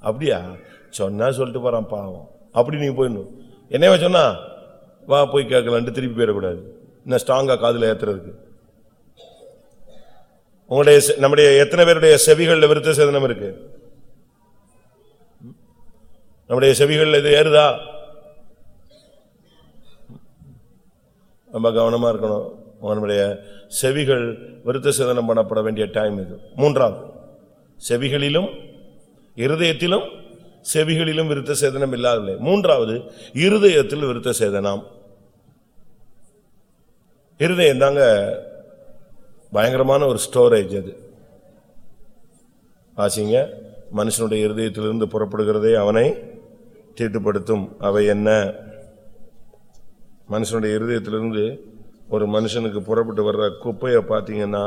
அப்படியா? சொன்னா சொல்லிட்டு போறான் பாவம். அப்படி நீ போயிடணும். என்னையவா சொன்னா வா போய் கேட்கலான்ட்டு திருப்பி போயிடக்கூடாது. இன்னும் ஸ்ட்ராங்கா காதில் ஏத்துறதுக்கு. உங்களுடைய நம்முடைய எத்தனை பேருடைய செவிகளில் விருத்த சேதனம் இருக்கு? நம்முடைய செவிகளில் இது ஏறுதா? ரொம்ப கவனமா இருக்கணும். நம்முடைய செவிகள் விருத்த சேதனம் பண்ணப்பட வேண்டிய டைம் இது. மூன்றாவது செவிகளிலும் இருதயத்திலும் செவிகளிலும் விருத்த சேதனம் இல்லாதவில்லை மூன்றாவது இருதயத்தில் விருத்த சேதனம். இருதயம் தாங்க பயங்கரமான ஒரு ஸ்டோரேஜ் அது. ஆசிங்க மனுஷனுடைய இருதயத்திலிருந்து புறப்படுகிறதே அவனை தீட்டுப்படுத்தும். அவை என்ன? மனுஷனுடைய இருதயத்திலிருந்து ஒரு மனுஷனுக்கு புறப்பட்டு வர்ற குப்பையை பார்த்தீங்கன்னா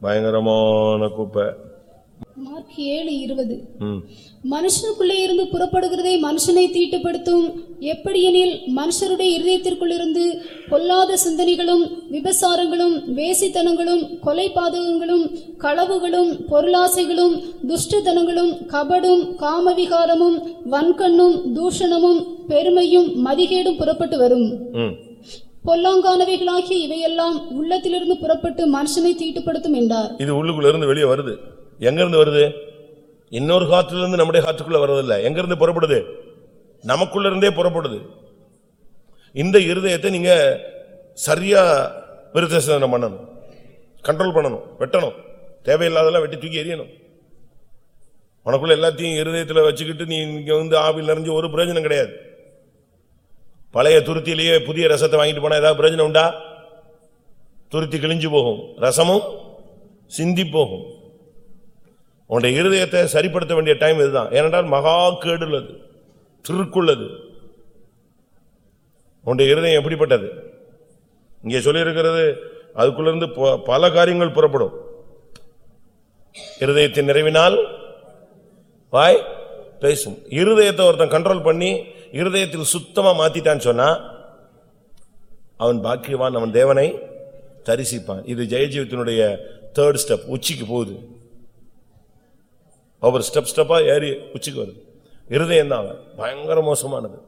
பயங்கரமான குப்பை மார்க் ஏழு இருபது. மனுஷனுக்குள்ளே இருந்து புறப்படுகிறதை மனுஷனை தீட்டுப்படுத்தும் எப்படியெனில் மனுஷருடைய இருதயத்திற்குள்ளிருந்து பொல்லாத சிந்தனைகளும் விபசாரங்களும் வேசித்தனங்களும் கொலை பாதகங்களும் களவுகளும் பொருளாசைகளும் துஷ்டத்தனங்களும் கபடும் காமவிகாரமும் வன்கண்ணும் தூஷணமும் பெருமையும் மதிகேடும் புறப்பட்டு வரும். பொல்லாங்கானவைகளாகிய இவையெல்லாம் உள்ளத்திலிருந்து புறப்பட்டு மனுஷனை தீட்டுப்படுத்தும் என்றார். இது உள்ளுக்குள்ள இருந்து வெளியே வருது. எங்க இருந்து வருது? இன்னொரு காத்துல இருந்து நம்முடைய காத்துக்குள்ள வர்றதில்ல. எங்க இருந்து புறப்படுது? நமக்குள்ள இருந்தே புறப்படுது. இந்த இருதயத்தை நீங்க சரியா விருத்த பண்ணணும். கண்ட்ரோல் பண்ணணும் வெட்டணும். தேவையில்லாதெல்லாம் வெட்டி தூக்கி எறியணும். உனக்குள்ள எல்லாத்தையும் இருதயத்தில் வச்சுக்கிட்டு நீ இங்கே வந்து ஆவில் நிறைஞ்சு ஒரு பிரயோஜனம் கிடையாது. பழைய துருத்திலேயே புதிய ரசத்தை வாங்கிட்டு போனால் ஏதாவது பிரயோஜனம் உண்டா? துருத்தி கிழிஞ்சு போகும். ரசமும் சிந்தி போகும் உன்னுடைய இருதயத்தை சரிப்படுத்த வேண்டிய டைம் இதுதான். ஏனென்றால் மகா கேடுள்ளது. திருக்குள்ளது. உன்னுடைய இருதயம் எப்படிப்பட்டது? இங்கே சொல்லியிருக்கிறது அதுக்குள்ளிருந்து ப- பல காரியங்கள் புறப்படும். இருதயத்தின் நிறைவினால் வாய் பேசும். இருதயத்தை ஒருத்தன் கண்ட்ரோல் பண்ணி இருதயத்தில் சுத்தமாக மாத்திட்டான்னு சொன்னா அவன் பாக்கியவான் அவன் தேவனை தரிசிப்பான். இது ஜெயஜீவத்தினுடைய தேர்ட் ஸ்டெப் உச்சிக்கு போகுது. ஒவ்வொரு ஸ்டெப் ஸ்டெப்பா ஏறி உச்சிக்கு வருது. இருதயம் தான் பயங்கர மோசமானது.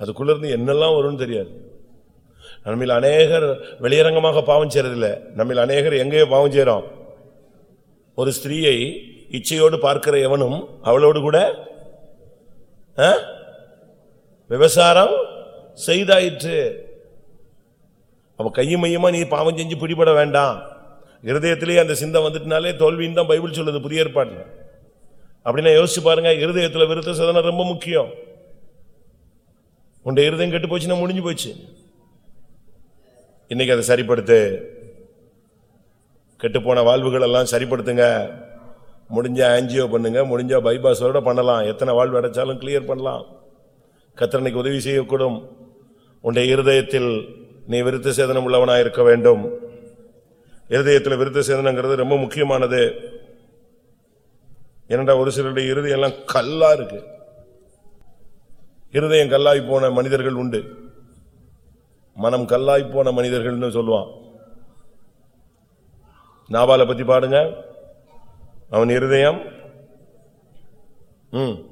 அதுக்குள்ளேருந்து என்னெல்லாம் வரும்னு தெரியாது. நம்மில் அநேகர் வெளியரங்கமாக பாவம் செய்யறதில்லை. நம்மில் அநேகர் எங்கேயோ பாவம் செய்கிறோம் ஒரு ஸ்திரீயை இச்சையோடு பார்க்கிற எவனும் அவளோடு கூட ஆ? செய்தாயிற்று. அவ கையும் மையமா நீ பாவம் செஞ்சு பிடிபட வேண்டாம். இருதயத்திலேயே அந்த சிந்தை வந்துட்டுனாலே தோல்வின்னு தான் பைபிள் சொல்லுது புதிய ஏற்பாட்டில். அப்படின்னா யோசிச்சு பாருங்க இருதயத்தில் விருத்த சேதனம் ரொம்ப முக்கியம். உன்னுடைய இருதயம் கெட்டு போச்சுன்னா முடிஞ்சு போச்சு. இன்னைக்கு அதை சரிப்படுத்து. கெட்டுப்போன வாழ்வுகள் எல்லாம் சரிப்படுத்துங்க. முடிஞ்ச ஆஞ்சியோ பண்ணுங்க முடிஞ்சா பைபாஸோட பண்ணலாம். எத்தனை வாழ்வு அடைச்சாலும் கிளியர் பண்ணலாம். கத்திரனுக்கு உதவி செய்யக்கூடும். உன்னுடைய இருதயத்தில் நீ விருத்த சேதனம் உள்ளவனாக இருக்க வேண்டும். இருதயத்தில் விருத்த சேதனங்கிறது ரொம்ப முக்கியமானது. ஏனென்றா ஒரு சிலருடைய இருதயம் எல்லாம் கல்லா இருக்கு. இருதயம் கல்லாய் போன மனிதர்கள் உண்டு. மனம் கல்லாய் போன மனிதர்கள்னு சொல்லுவான். நாபால பத்தி பாடுங்க. அவன் இருதயம். ம்.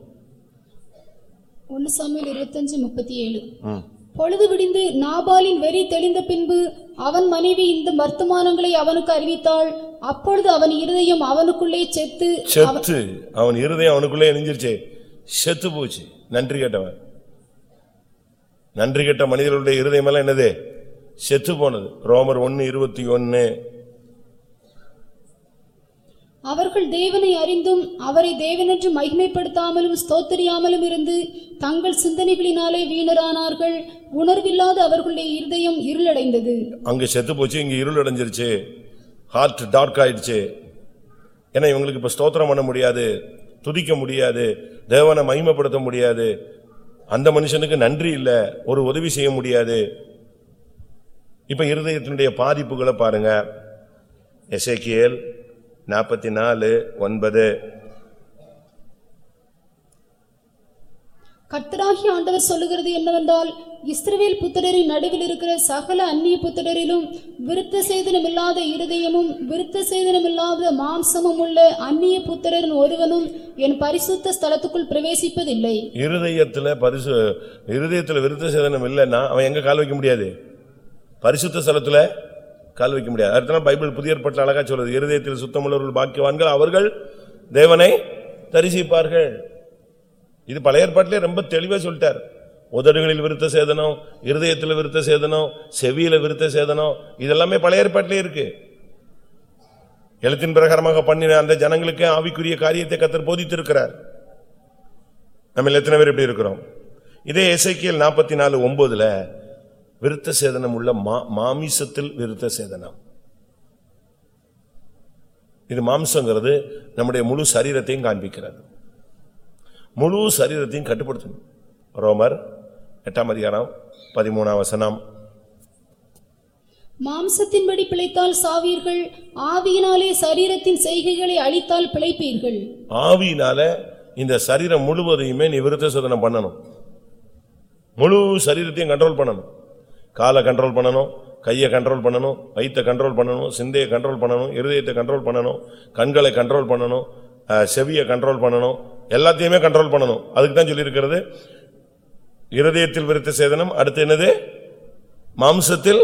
ஒன்னு சாமியில் இருபத்தஞ்சு முப்பத்தி ஏழு. ம். பொழுது விடிந்து நாபாலின் வெறி தெளிந்த பின்பு அவன் மனைவி இந்த வர்த்தமானங்களை அவனுக்கு அறிவித்தாள். அப்பொழுது அவன் இருதயம் அவனுக்குள்ளே செத்து செத்து. அவன் இருதயம் அவனுக்குள்ளே இணைஞ்சிருச்சு. செத்து போச்சு. நன்றி கேட்டவன். நன்றி கேட்ட மனிதர்களுடைய இருதயமெல்லாம் என்னது? செத்து போனது. ரோமர் ஒன்னு இருபத்தி ஒன்னு. அவர்கள் தேவனை அறிந்தும் அவரை தேவனென்று மகிமைப்படுத்தாமலும் ஸ்தோத்தரியாமலும் இருந்து தங்கள் சிந்தனைகளினாலே வீணரானார்கள். உணர்வில்லாத அவர்களுடைய இருதயம் இருளடைந்தது. அங்க செத்து போச்சு இங்க இருள் அடைஞ்சிருச்சு ஹார்ட் டார்க் ஆயிடுச்சு. ஏன்னா இவங்களுக்கு இப்ப ஸ்தோத்திரம் பண்ண முடியாது துதிக்க முடியாது தேவனை மகிமைப்படுத்த முடியாது. அந்த மனுஷனுக்கு நன்றி இல்லை ஒரு உதவி செய்ய முடியாது. இப்ப இருதயத்தினுடைய பாதிப்புகளை பாருங்க. எசேக்கியேல் நாற்பத்தி நாலு ஒன்பது. கர்த்தராகிய ஆண்டவர் சொல்லுகிறது என்னவென்றால் இஸ்ரவேல் புத்திரரின் நடுவில் இருக்கிற சகல அந்நிய புத்திரரிலும் விருத்த சேதனம் இல்லாத இருதயமும் விருத்த சேதனம் இல்லாத மாம்சமும் உள்ள அந்நிய புத்திரரின் ஒருவனும் என் பரிசுத்த ஸ்தலத்துக்குள் பிரவேசிப்பதில்லை. இருதயத்துல பரிசு இருதயத்துல விருத்த சேதனம் இல்லைன்னா அவன் எங்க கால் வைக்க முடியாது? பரிசுத்த ஸ்தலத்துல? கால் வைக்க முடியாது. அடுத்த பைபிள் புதிய ஏற்பட்ட அழகா சொல்றது இருதயத்தில் சுத்தமுள்ளவர்கள் பாக்கியவான்கள் அவர்கள் தேவனை தரிசிப்பார்கள். இது பழைய ஏற்பாட்டிலே ரொம்ப தெளிவா சொல்லிட்டார். உதடுகளில் விருத்த சேதனம் இருதயத்தில் விருத்த சேதனம் செவியில விருத்த சேதனம் இதெல்லாமே பழைய ஏற்பாட்டிலே இருக்கு. எழுத்தின் பிரகாரமாக பண்ணின அந்த ஜனங்களுக்கு ஆவிக்குரிய காரியத்தை கத்தர் போதித்திருக்கிறார். நம்ம எத்தனை பேர் இப்படி இருக்கிறோம்? இதே இசைக்கியல் நாற்பத்தி நாலு ஒன்பதுல விருத்த சேதனம் உள்ள மாமிசத்தில் விருத்த சேதனம் இது மாம்சங்கிறது நம்முடைய முழு சரீரத்தையும் காண்பிக்கிறது. முழு சரீரத்தையும் கட்டுப்படுத்தணும் ரோமர் எட்டாம் அதிகாரம் பதிமூணாம் வசனம். மாம்சத்தின்படி பிழைத்தால் சாவீர்கள் ஆவியினாலே சரீரத்தின் செய்கைகளை அழித்தால் பிழைப்பீர்கள். ஆவியினால இந்த சரீரம் முழுவதையுமே நீ விருத்த சேதனம் பண்ணணும். முழு சரீரத்தையும் கண்ட்ரோல் பண்ணணும். காலை கண்ட்ரோல் பண்ணணும் கையை கண்ட்ரோல் பண்ணணும் வயித்தை கண்ட்ரோல் பண்ணணும் சிந்தையை கண்ட்ரோல் பண்ணணும் இருதயத்தை கண்ட்ரோல் பண்ணணும் கண்களை கண்ட்ரோல் பண்ணணும் செவியை கண்ட்ரோல் பண்ணணும் எல்லாத்தையுமே கண்ட்ரோல் பண்ணணும். அதுக்கு தான் சொல்லியிருக்கிறது. இருதயத்தில் விருத்த சேதனம் அடுத்து என்னது? மாம்சத்தில்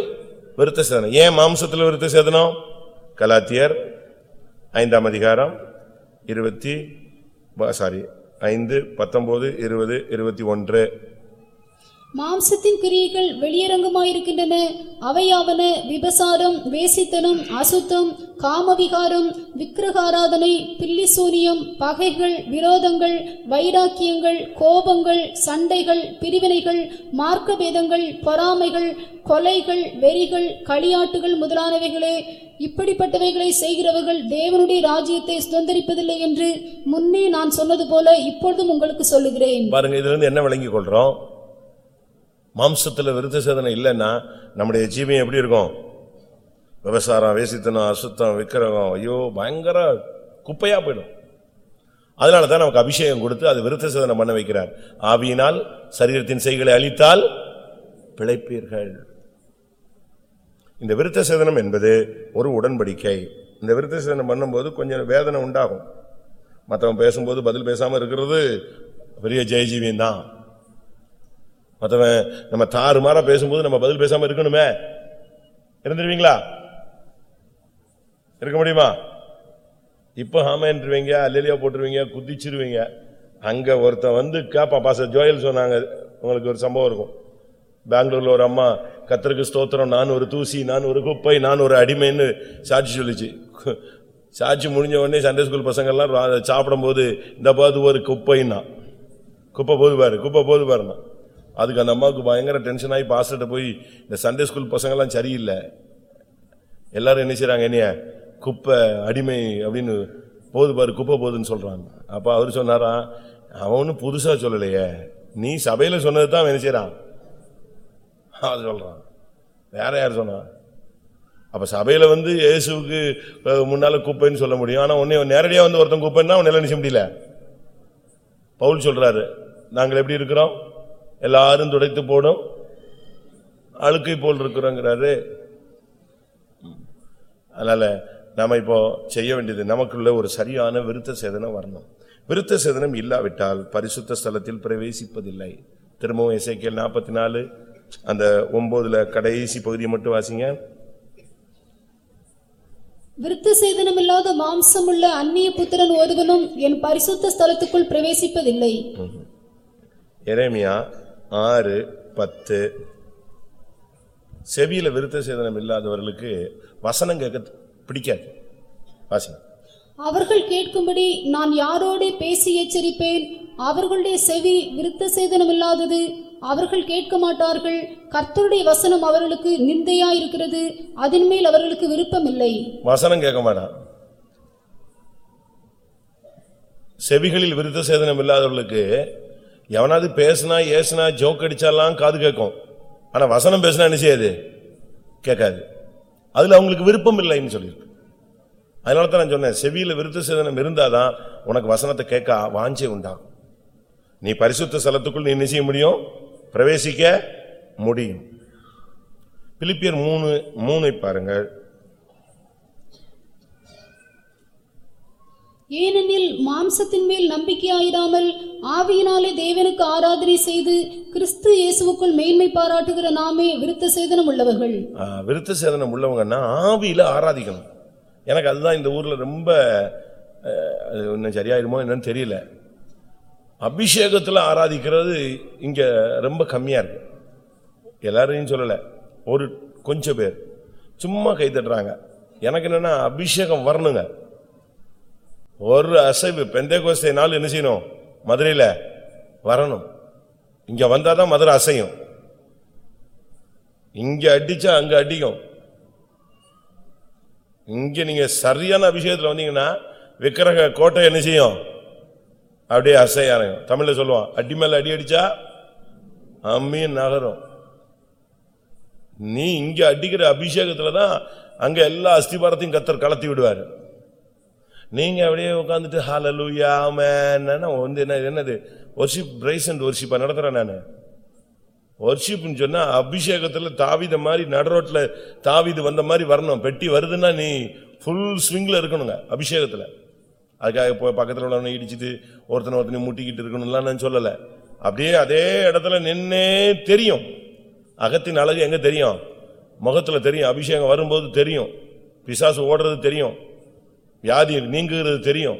விருத்த சேதனம். ஏன் மாம்சத்தில் விருத்த சேதனம்? கலாத்தியர் ஐந்தாம் அதிகாரம் இருபத்தி சாரி ஐந்து பத்தொம்போது இருபது இருபத்தி ஒன்று. மாம்சத்தின் கிரியைகள் வெளியரங்குமாயிருக்கின்றன. அவையாவன விபசாரம் வேசித்தனம் அசுத்தம் காமவிகாரம் விக்கிரகாராதனை பில்லிசூனியம் பகைகள் விரோதங்கள் வைராக்கியங்கள் கோபங்கள் சண்டைகள் பிரிவினைகள் மார்க்கபேதங்கள் பொறாமைகள் கொலைகள் வெறிகள் களியாட்டுகள் முதலானவைகளே. இப்படிப்பட்டவைகளை செய்கிறவர்கள் தேவனுடைய ராஜ்யத்தை சுதந்தரிப்பதில்லை என்று முன்னே நான் சொன்னது போல இப்பொழுதும் உங்களுக்கு சொல்லுகிறேன். பாருங்க இதுல இருந்து என்ன விளங்கிக் கொள்றோம்? மாம்சத்தில் விருத்த சேதனம் இல்லைன்னா நம்முடைய ஜீவியம் எப்படி இருக்கும்? விவசாரம் வேசித்தனம் அசுத்தம் விக்கிரகம் ஐயோ பயங்கர குப்பையாக போயிடும். அதனால தான் நமக்கு அபிஷேகம் கொடுத்து அது விருத்த சேதனம் பண்ண வைக்கிறார். ஆவியினால் சரீரத்தின் செய்களை அழித்தால் பிழைப்பீர்கள். இந்த விருத்த சேதனம் என்பது ஒரு உடன்படிக்கை. இந்த விருத்த சேதனம் பண்ணும்போது கொஞ்சம் வேதனை உண்டாகும். மற்றவங்க பேசும்போது பதில் பேசாமல் இருக்கிறது பெரிய ஜெயஜீவியம் தான். மற்றவன் நம்ம தாறுமாறா பேசும்போது நம்ம பதில் பேசாம இருக்கணுமே. இருந்துருவீங்களா? இருக்க முடியுமா? இப்ப ஆமேன்றுவீங்க அல்லலியா போட்டுருவீங்க குதிச்சிருவீங்க. அங்க ஒருத்தன் வந்து கேப்பான் பாச ஜோயல் சொன்னாங்க உங்களுக்கு ஒரு சம்பவம் இருக்கும். பெங்களூர்ல ஒரு அம்மா கத்தருக்கு ஸ்தோத்திரம் நான் ஒரு தூசி நான் ஒரு குப்பை நான் ஒரு அடிமைன்னு சாட்சி சொல்லிச்சு. சாட்சி முடிஞ்ச உடனே சண்டே ஸ்கூல் பசங்கள்லாம் சாப்பிடும் சாப்பிடும்போது இந்த பாது ஒரு குப்பைன்னா. குப்பை போது பாரு குப்பை போது பாருண்ணா அதுக்கு அந்த அம்மாவுக்கு பயங்கர டென்ஷன் ஆகி பாஸ்டர்கிட்ட போய் இந்த சண்டே ஸ்கூல் பசங்கள்லாம் சரியில்லை. எல்லாரும் என்ன செய்கிறாங்க என்னைய குப்பை அடிமை அப்படின்னு போது பாரு குப்பை போதுன்னு சொல்கிறாங்க அப்போ அவர் சொன்னாராம் அவன் புதுசாக சொல்லலையே. நீ சபையில் சொன்னது தான் என்ன செய்கிறான் அவன் சொல்கிறான் வேற யார் சொன்னான் அப்போ சபையில் வந்து இயேசுவுக்கு முன்னால் குப்பைன்னு சொல்ல முடியும். ஆனால் உன்னை நேரடியாக வந்து ஒருத்தன் குப்பைன்னா உன்னால நினைச்ச முடியல? பவுல் சொல்கிறாரு நாங்கள் எப்படி இருக்கிறோம்? எல்லாரும் துடைத்து போடும். அழுக்கை போல் இருக்கிறோங்கிறாரு. அதனால நாம இப்போ செய்ய வேண்டியது நமக்குள்ள ஒரு சரியான விருத்த சேதனம் வரணும். விருத்த சேதனம் இல்லாவிட்டால் பரிசுத்த ஸ்தலத்தில் பிரவேசிப்பதில்லை. திரும்பவும் எசேக்கியேல் நாற்பத்தி நாலு அந்த ஒன்பதுல கடைசி பகுதியை மட்டும் வாசிங்க. விருத்த சேதனமில்லாத மாம்சமுள்ள அந்நிய புத்திரன் ஒருவனும் என் பரிசுத்த ஸ்தலத்துக்குள் பிரவேசிப்பதில்லை. எரேமியா ஆறு பத்து. செவியில விருத்த சேதனம் இல்லாதவர்களுக்கு வசனம் கேட்க பிடிக்காது. வாசிங்க. அவர்கள் கேட்கும்படி நான் யாரோடே பேசி எச்சரிப்பேன்? அவர்களுடைய செவி விருத்த சேதனமில்லாதது அவர்கள் கேட்க மாட்டார்கள். கர்த்தருடைய வசனம் அவர்களுக்கு நிந்தையாயிருக்கிறது. அதன் மேல் அவர்களுக்கு விருப்பமில்லை வசனம் கேட்க மாட்டான். செவிகளில் விருத்த சேதனம் இல்லாதவர்களுக்கு எவனாவது பேசினா ஏசுனா ஜோக் அடிச்சாலாம் காது கேட்கும். ஆனா வசனம் பேசினா என்ன செய்யாது? கேட்காது. அதுல அவங்களுக்கு விருப்பம் இல்லைன்னு சொல்லியிருக்கு. அதனால தான் நான் சொன்னேன் செவியில விருத்த சேதனம் இருந்தாதான் உனக்கு வசனத்தை கேட்க வாஞ்சை உண்டாம் நீ பரிசுத்த ஸ்தலத்துக்குள் நீ என்ன செய்ய முடியும்? பிரவேசிக்க முடியும். பிலிப்பியர் மூணு மூணை பாருங்கள். ஏனெனில் மாம்சத்தின் மேல் நம்பிக்கையாயிராமல் ஆவியினாலே தேவனுக்கு ஆராதனை செய்து கிறிஸ்து இயேசுவுக்குள் மேன்மை பாராட்டுகிற நாமே விருத்த சேதனம் உள்ளவர்கள். விருத்த சேதனம் உள்ளவங்கன்னா ஆவியில ஆராதிக்கணும். எனக்கு அதுதான் இந்த ஊர்ல ரொம்ப அது இன்னும் சரியாயிருமோ என்னன்னு தெரியல. அபிஷேகத்துல ஆராதிக்கிறது இங்க ரொம்ப கம்மியா இருக்கு. எல்லாரையும் சொல்லலை. ஒரு கொஞ்சம் பேர். சும்மா கை தட்டுறாங்க. எனக்கு என்னன்னா அபிஷேகம் வரணுங்க. ஒரு அசைவு. பெந்தை கோஸ்தை நாள் என்ன செய்யணும்? மதுரையில் வரணும். இங்கே வந்தால் தான் மதுரை அசையும். இங்கே அடித்தா அங்கே அடிக்கும். இங்கே நீங்கள் சரியான அபிஷேகத்தில் வந்தீங்கன்னா விக்கிரக கோட்டை என்ன செய்யும்? அப்படியே அசையாரு தமிழில் சொல்லுவான் அடி மேலே அடி அடித்தா அம்மியும் நகரும். நீ இங்கே அடிக்கிற அபிஷேகத்தில் தான் அங்கே எல்லா அஸ்திபாரத்தையும் கத்தர் கலத்தி விடுவார். நீங்க அப்படியே உட்காந்துட்டு ஹalleluya ஆமென் வந்து என்ன என்னது? ஒர்ஷிப் பிரைஸ் அண்ட் worship நடத்துறேன் நான். ஒர்ஷிப்னு சொன்னா அபிஷேகத்துல தாவித மாதிரி நடுரோட்ல தாவிது வந்த மாதிரி வரணும். பெட்டி வருதுன்னா நீ ஃபுல் ஸ்விங்ல இருக்கணுங்க அபிஷேகத்துல. அதுக்காக போய் பக்கத்தில் உள்ளவனை இடிச்சிட்டு ஒருத்தனை ஒருத்தனை முட்டிக்கிட்டு இருக்கணும்லாம் நான் சொல்லலை. அப்படியே அதே இடத்துல நின்னே தெரியும். அகத்தின் அழகு எங்க தெரியும்? முகத்தில் தெரியும் அபிஷேகம் வரும்போது தெரியும். பிசாசு ஓடுறது தெரியும். வியாதி நீங்குகிறது தெரியும்.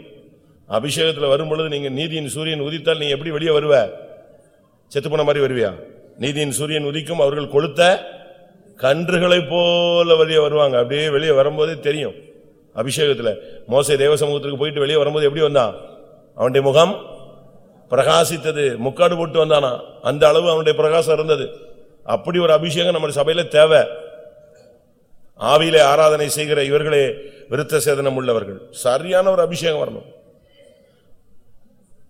அபிஷேகத்தில் வரும்பொழுது நீங்க நீதியின் சூரியன் உதித்தால் நீ எப்படி வெளியே வருவ? செத்து போன மாதிரி வருவியா? நீதியின் சூரியன் உதிக்கும் அவர்கள் கொளுத்த கன்றுகளைப் போல வெளியே வருவாங்க. அப்படியே வெளியே வரும்போதே தெரியும். அபிஷேகத்தில் மோசை தேவ சமூகத்துக்கு போயிட்டு வெளியே வரும்போது எப்படி வந்தான்? அவனுடைய முகம் பிரகாசித்தது. முக்காடு போட்டு வந்தானா? அந்த அளவு அவனுடைய பிரகாசம் இருந்தது. அப்படி ஒரு அபிஷேகம் நம்ம சபையில தேவை. ஆவியிலே ஆராதனை செய்கிற இவர்களே விருத்த சேதனம் உள்ளவர்கள். சரியான ஒரு அபிஷேகம் வரணும்.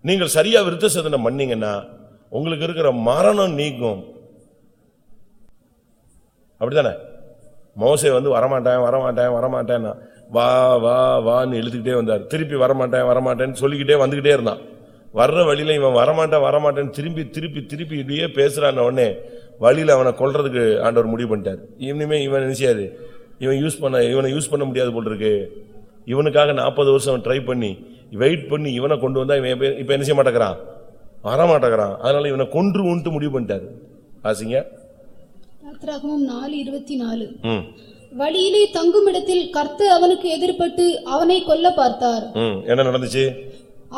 நீங்கள் சரியா விருத்த சேதனம் பண்ணீங்கன்னா உங்களுக்கு இருக்கிற மரணம் நீக்கும் அப்படித்தானே? மோசே வந்து வரமாட்டேன் வரமாட்டேன் வரமாட்டேன்னா வா வா வான்னு எழுத்துக்கிட்டே வந்தார். திருப்பி வரமாட்டேன் வரமாட்டேன்னு சொல்லிக்கிட்டே வந்துகிட்டே இருந்தான். வர்ற வழியில இவன் வரமாட்டேன் வரமாட்டேன்னு திரும்பி திருப்பி திருப்பி இப்படியே பேசுறான் உடனே வழியில அவனை கொல்றதுக்கு ஆண்டவர் முடிவு பண்ணிட்டார். இவனுமே இவன் நினைச்சாரு இவன் யூஸ் பண்ண இவனை யூஸ் பண்ண முடியாது போல் இருக்கு இவனுக்காக நாற்பது வருஷம் ட்ரை பண்ணி வெயிட் பண்ணி இவனை கொண்டு வந்தா இவன் இப்ப என்ன செய்ய மாட்டேங்கிறான்? வரமாட்டேங்கிறான் அதனால இவனை கொன்று உண்டு முடிவு பண்ணிட்டாரு. ஆசிங்க நாலு இருபத்தி நாலு. வழியிலே தங்கும் இடத்தில் கர்த்தர் அவனுக்கு எதிர்ப்பட்டு அவனை கொல்ல பார்த்தார். ம். என்ன நடந்துச்சு?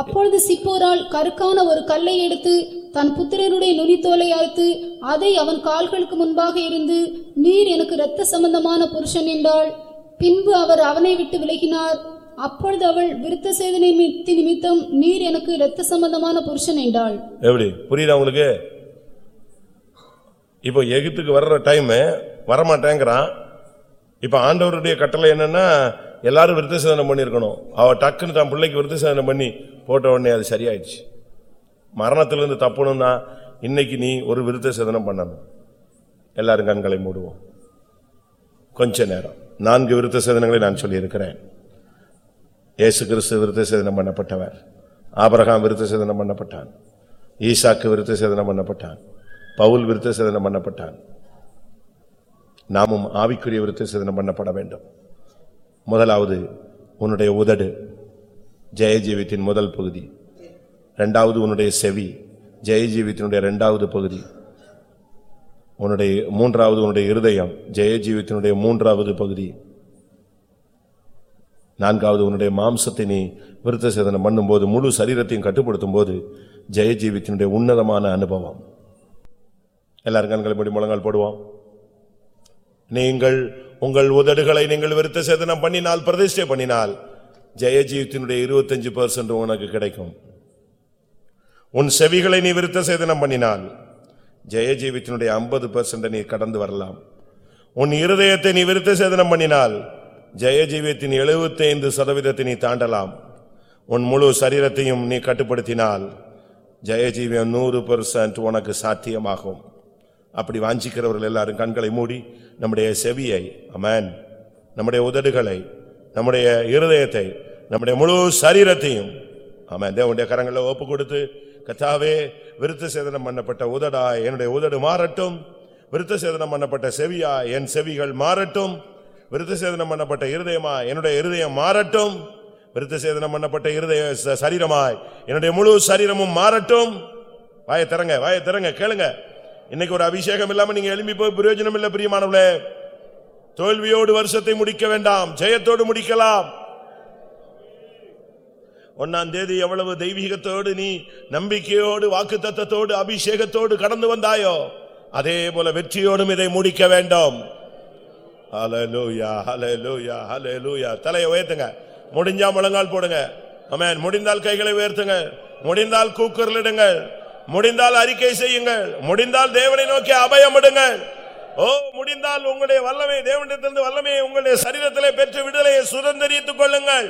அப்பொழுது சிப்போரால் கருக்கான ஒரு கல்லை எடுத்து தன் புத்திரனுடைய நுனித்தோலை அறுத்து அதை அவன் கால்களுக்கு முன்பாக இருந்து நீர் எனக்கு இரத்த சம்பந்தமான புருஷன் என்றாள். பின்பு அவர் அவனை விட்டு விலகினார். அப்பொழுது அவள் விருத்த சேதனை நிமித்தி நிமித்தம் நீர் எனக்கு இரத்த சம்பந்தமான புருஷன் என்றாள். எப்படி? புரியுதா உங்களுக்கு? இப்போ எகிப்துக்கு வர்ற டைம் வரமாட்டேங்கிறான். இப்ப ஆண்டவருடைய கட்டளை என்னன்னா எல்லாரும் விருத்த சேதனம் பண்ணியிருக்கணும். அவ டக்குன்னு தன் பிள்ளைக்கு விருத்த சேதனம் பண்ணி போட்ட உடனே அது சரியாயிடுச்சு. மரணத்திலிருந்து தப்பணும்னா இன்னைக்கு நீ ஒரு விருத்த சேதனம் பண்ணணும். எல்லாரும் கண்களை மூடுவோம். கொஞ்ச நேரம். நான்கு விருத்த சேதனங்களை நான் சொல்லியிருக்கிறேன். இயேசு கிறிஸ்து விருத்த சேதனம் பண்ணப்பட்டவர். ஆபரகாம் விருத்த சேதனம் பண்ணப்பட்டான். ஈசாக்கு விருத்த சேதனம் பண்ணப்பட்டான். பவுல் விருத்த சேதனம் பண்ணப்பட்டான். நாமும் ஆவிக்குரிய விருத்த சேதனம் பண்ணப்பட வேண்டும். முதலாவது உன்னுடைய உதடு ஜெயஜீவித்தின் முதல் பகுதி. ரெண்டாவது உன்னுடைய செவி ஜெயஜீவித்தினுடைய ரெண்டாவது பகுதி. உன்னுடைய மூன்றாவது உன்னுடைய இருதயம் ஜெயஜீவித்தினுடைய மூன்றாவது பகுதி. நான்காவது உன்னுடைய மாம்சத்தை நீ விருத்த சேதனம் பண்ணும்போது முழு சரீரத்தையும் கட்டுப்படுத்தும் போது ஜெயஜீவித்தினுடைய உன்னதமான அனுபவம். எல்லாரும் கண்களை இப்படி முழங்கால் போடுவோம். நீங்கள் உங்கள் உதடுகளை நீங்கள் விருத்த சேதனம் பண்ணினால் பிரதிஷ்டை பண்ணினால் ஜெயஜீவத்தினுடைய இருபத்தஞ்சு பர்சன்ட் உனக்கு கிடைக்கும். உன் செவிகளை நீ விருத்த சேதனம் பண்ணினால் ஜெயஜீவித்தினுடைய ஐம்பது பர்சன்ட் நீ கடந்து வரலாம். உன் இருதயத்தை நீ விருத்த சேதனம் பண்ணினால் ஜெயஜீவியத்தின் எழுபத்தைந்து சதவீதத்தை நீ தாண்டலாம். உன் முழு சரீரத்தையும் நீ கட்டுப்படுத்தினால் ஜெயஜீவியம் நூறு பெர்சன்ட் உனக்கு சாத்தியமாகும். அப்படி வாஞ்சிக்கிறவர்கள் எல்லாரும் கண்களை மூடி நம்முடைய செவியை அமேன் நம்முடைய உதடுகளை நம்முடைய இருதயத்தை நம்முடைய முழு சரீரத்தையும் ஆமென் தேவனுடைய கரங்களில் ஒப்பு கொடுத்து கத்தாவே விருத்த சேதனம் பண்ணப்பட்ட உதடா என்னுடைய உதடு மாறட்டும். விருத்த சேதனம் பண்ணப்பட்ட செவியா என் செவிகள் மாறட்டும். விருத்த சேதனம் பண்ணப்பட்ட இருதயமா என்னுடைய இருதயம் மாறட்டும். விருத்த சேதனம் பண்ணப்பட்ட இருதய சரீரமாய் என்னுடைய முழு சரீரமும் மாறட்டும். வாயை திறங்க வாயை திறங்க கேளுங்க. இன்னைக்கு ஒரு அபிஷேகம் இல்லாம நீங்க எழும்பி போய் பிரயோஜனம் இல்லை பிரியமானவளே தோல்வியோடு வருஷத்தை முடிக்க வேண்டாம் ஜெயத்தோடு முடிக்கலாம். ஒன்னாம் தேதி எவ்வளவு தெய்வீகத்தோடு நீ நம்பிக்கையோடு வாக்குத்தத்தத்தோடு அபிஷேகத்தோடு கடந்து வந்தாயோ அதே போல வெற்றியோடும் இதை முடிக்க வேண்டும். தலையை உயர்த்துங்க. முடிஞ்சா முழங்கால் போடுங்க. ஆமென் முடிந்தால் கைகளை உயர்த்துங்க. முடிந்தால் கூக்குரலிடுங்கள் முடிந்தால் அறிக்கை செய்யுங்கள் முடிந்தால் தேவனை நோக்கி அபயமிடுங்கள் ஓ முடிந்தால் உங்களுடைய வல்லமை தேவனிடத்திலிருந்து வல்லமையை உங்களுடைய சரீரத்திலே பெற்று விடுதலையை சுதந்திரித்துக் கொள்ளுங்கள்.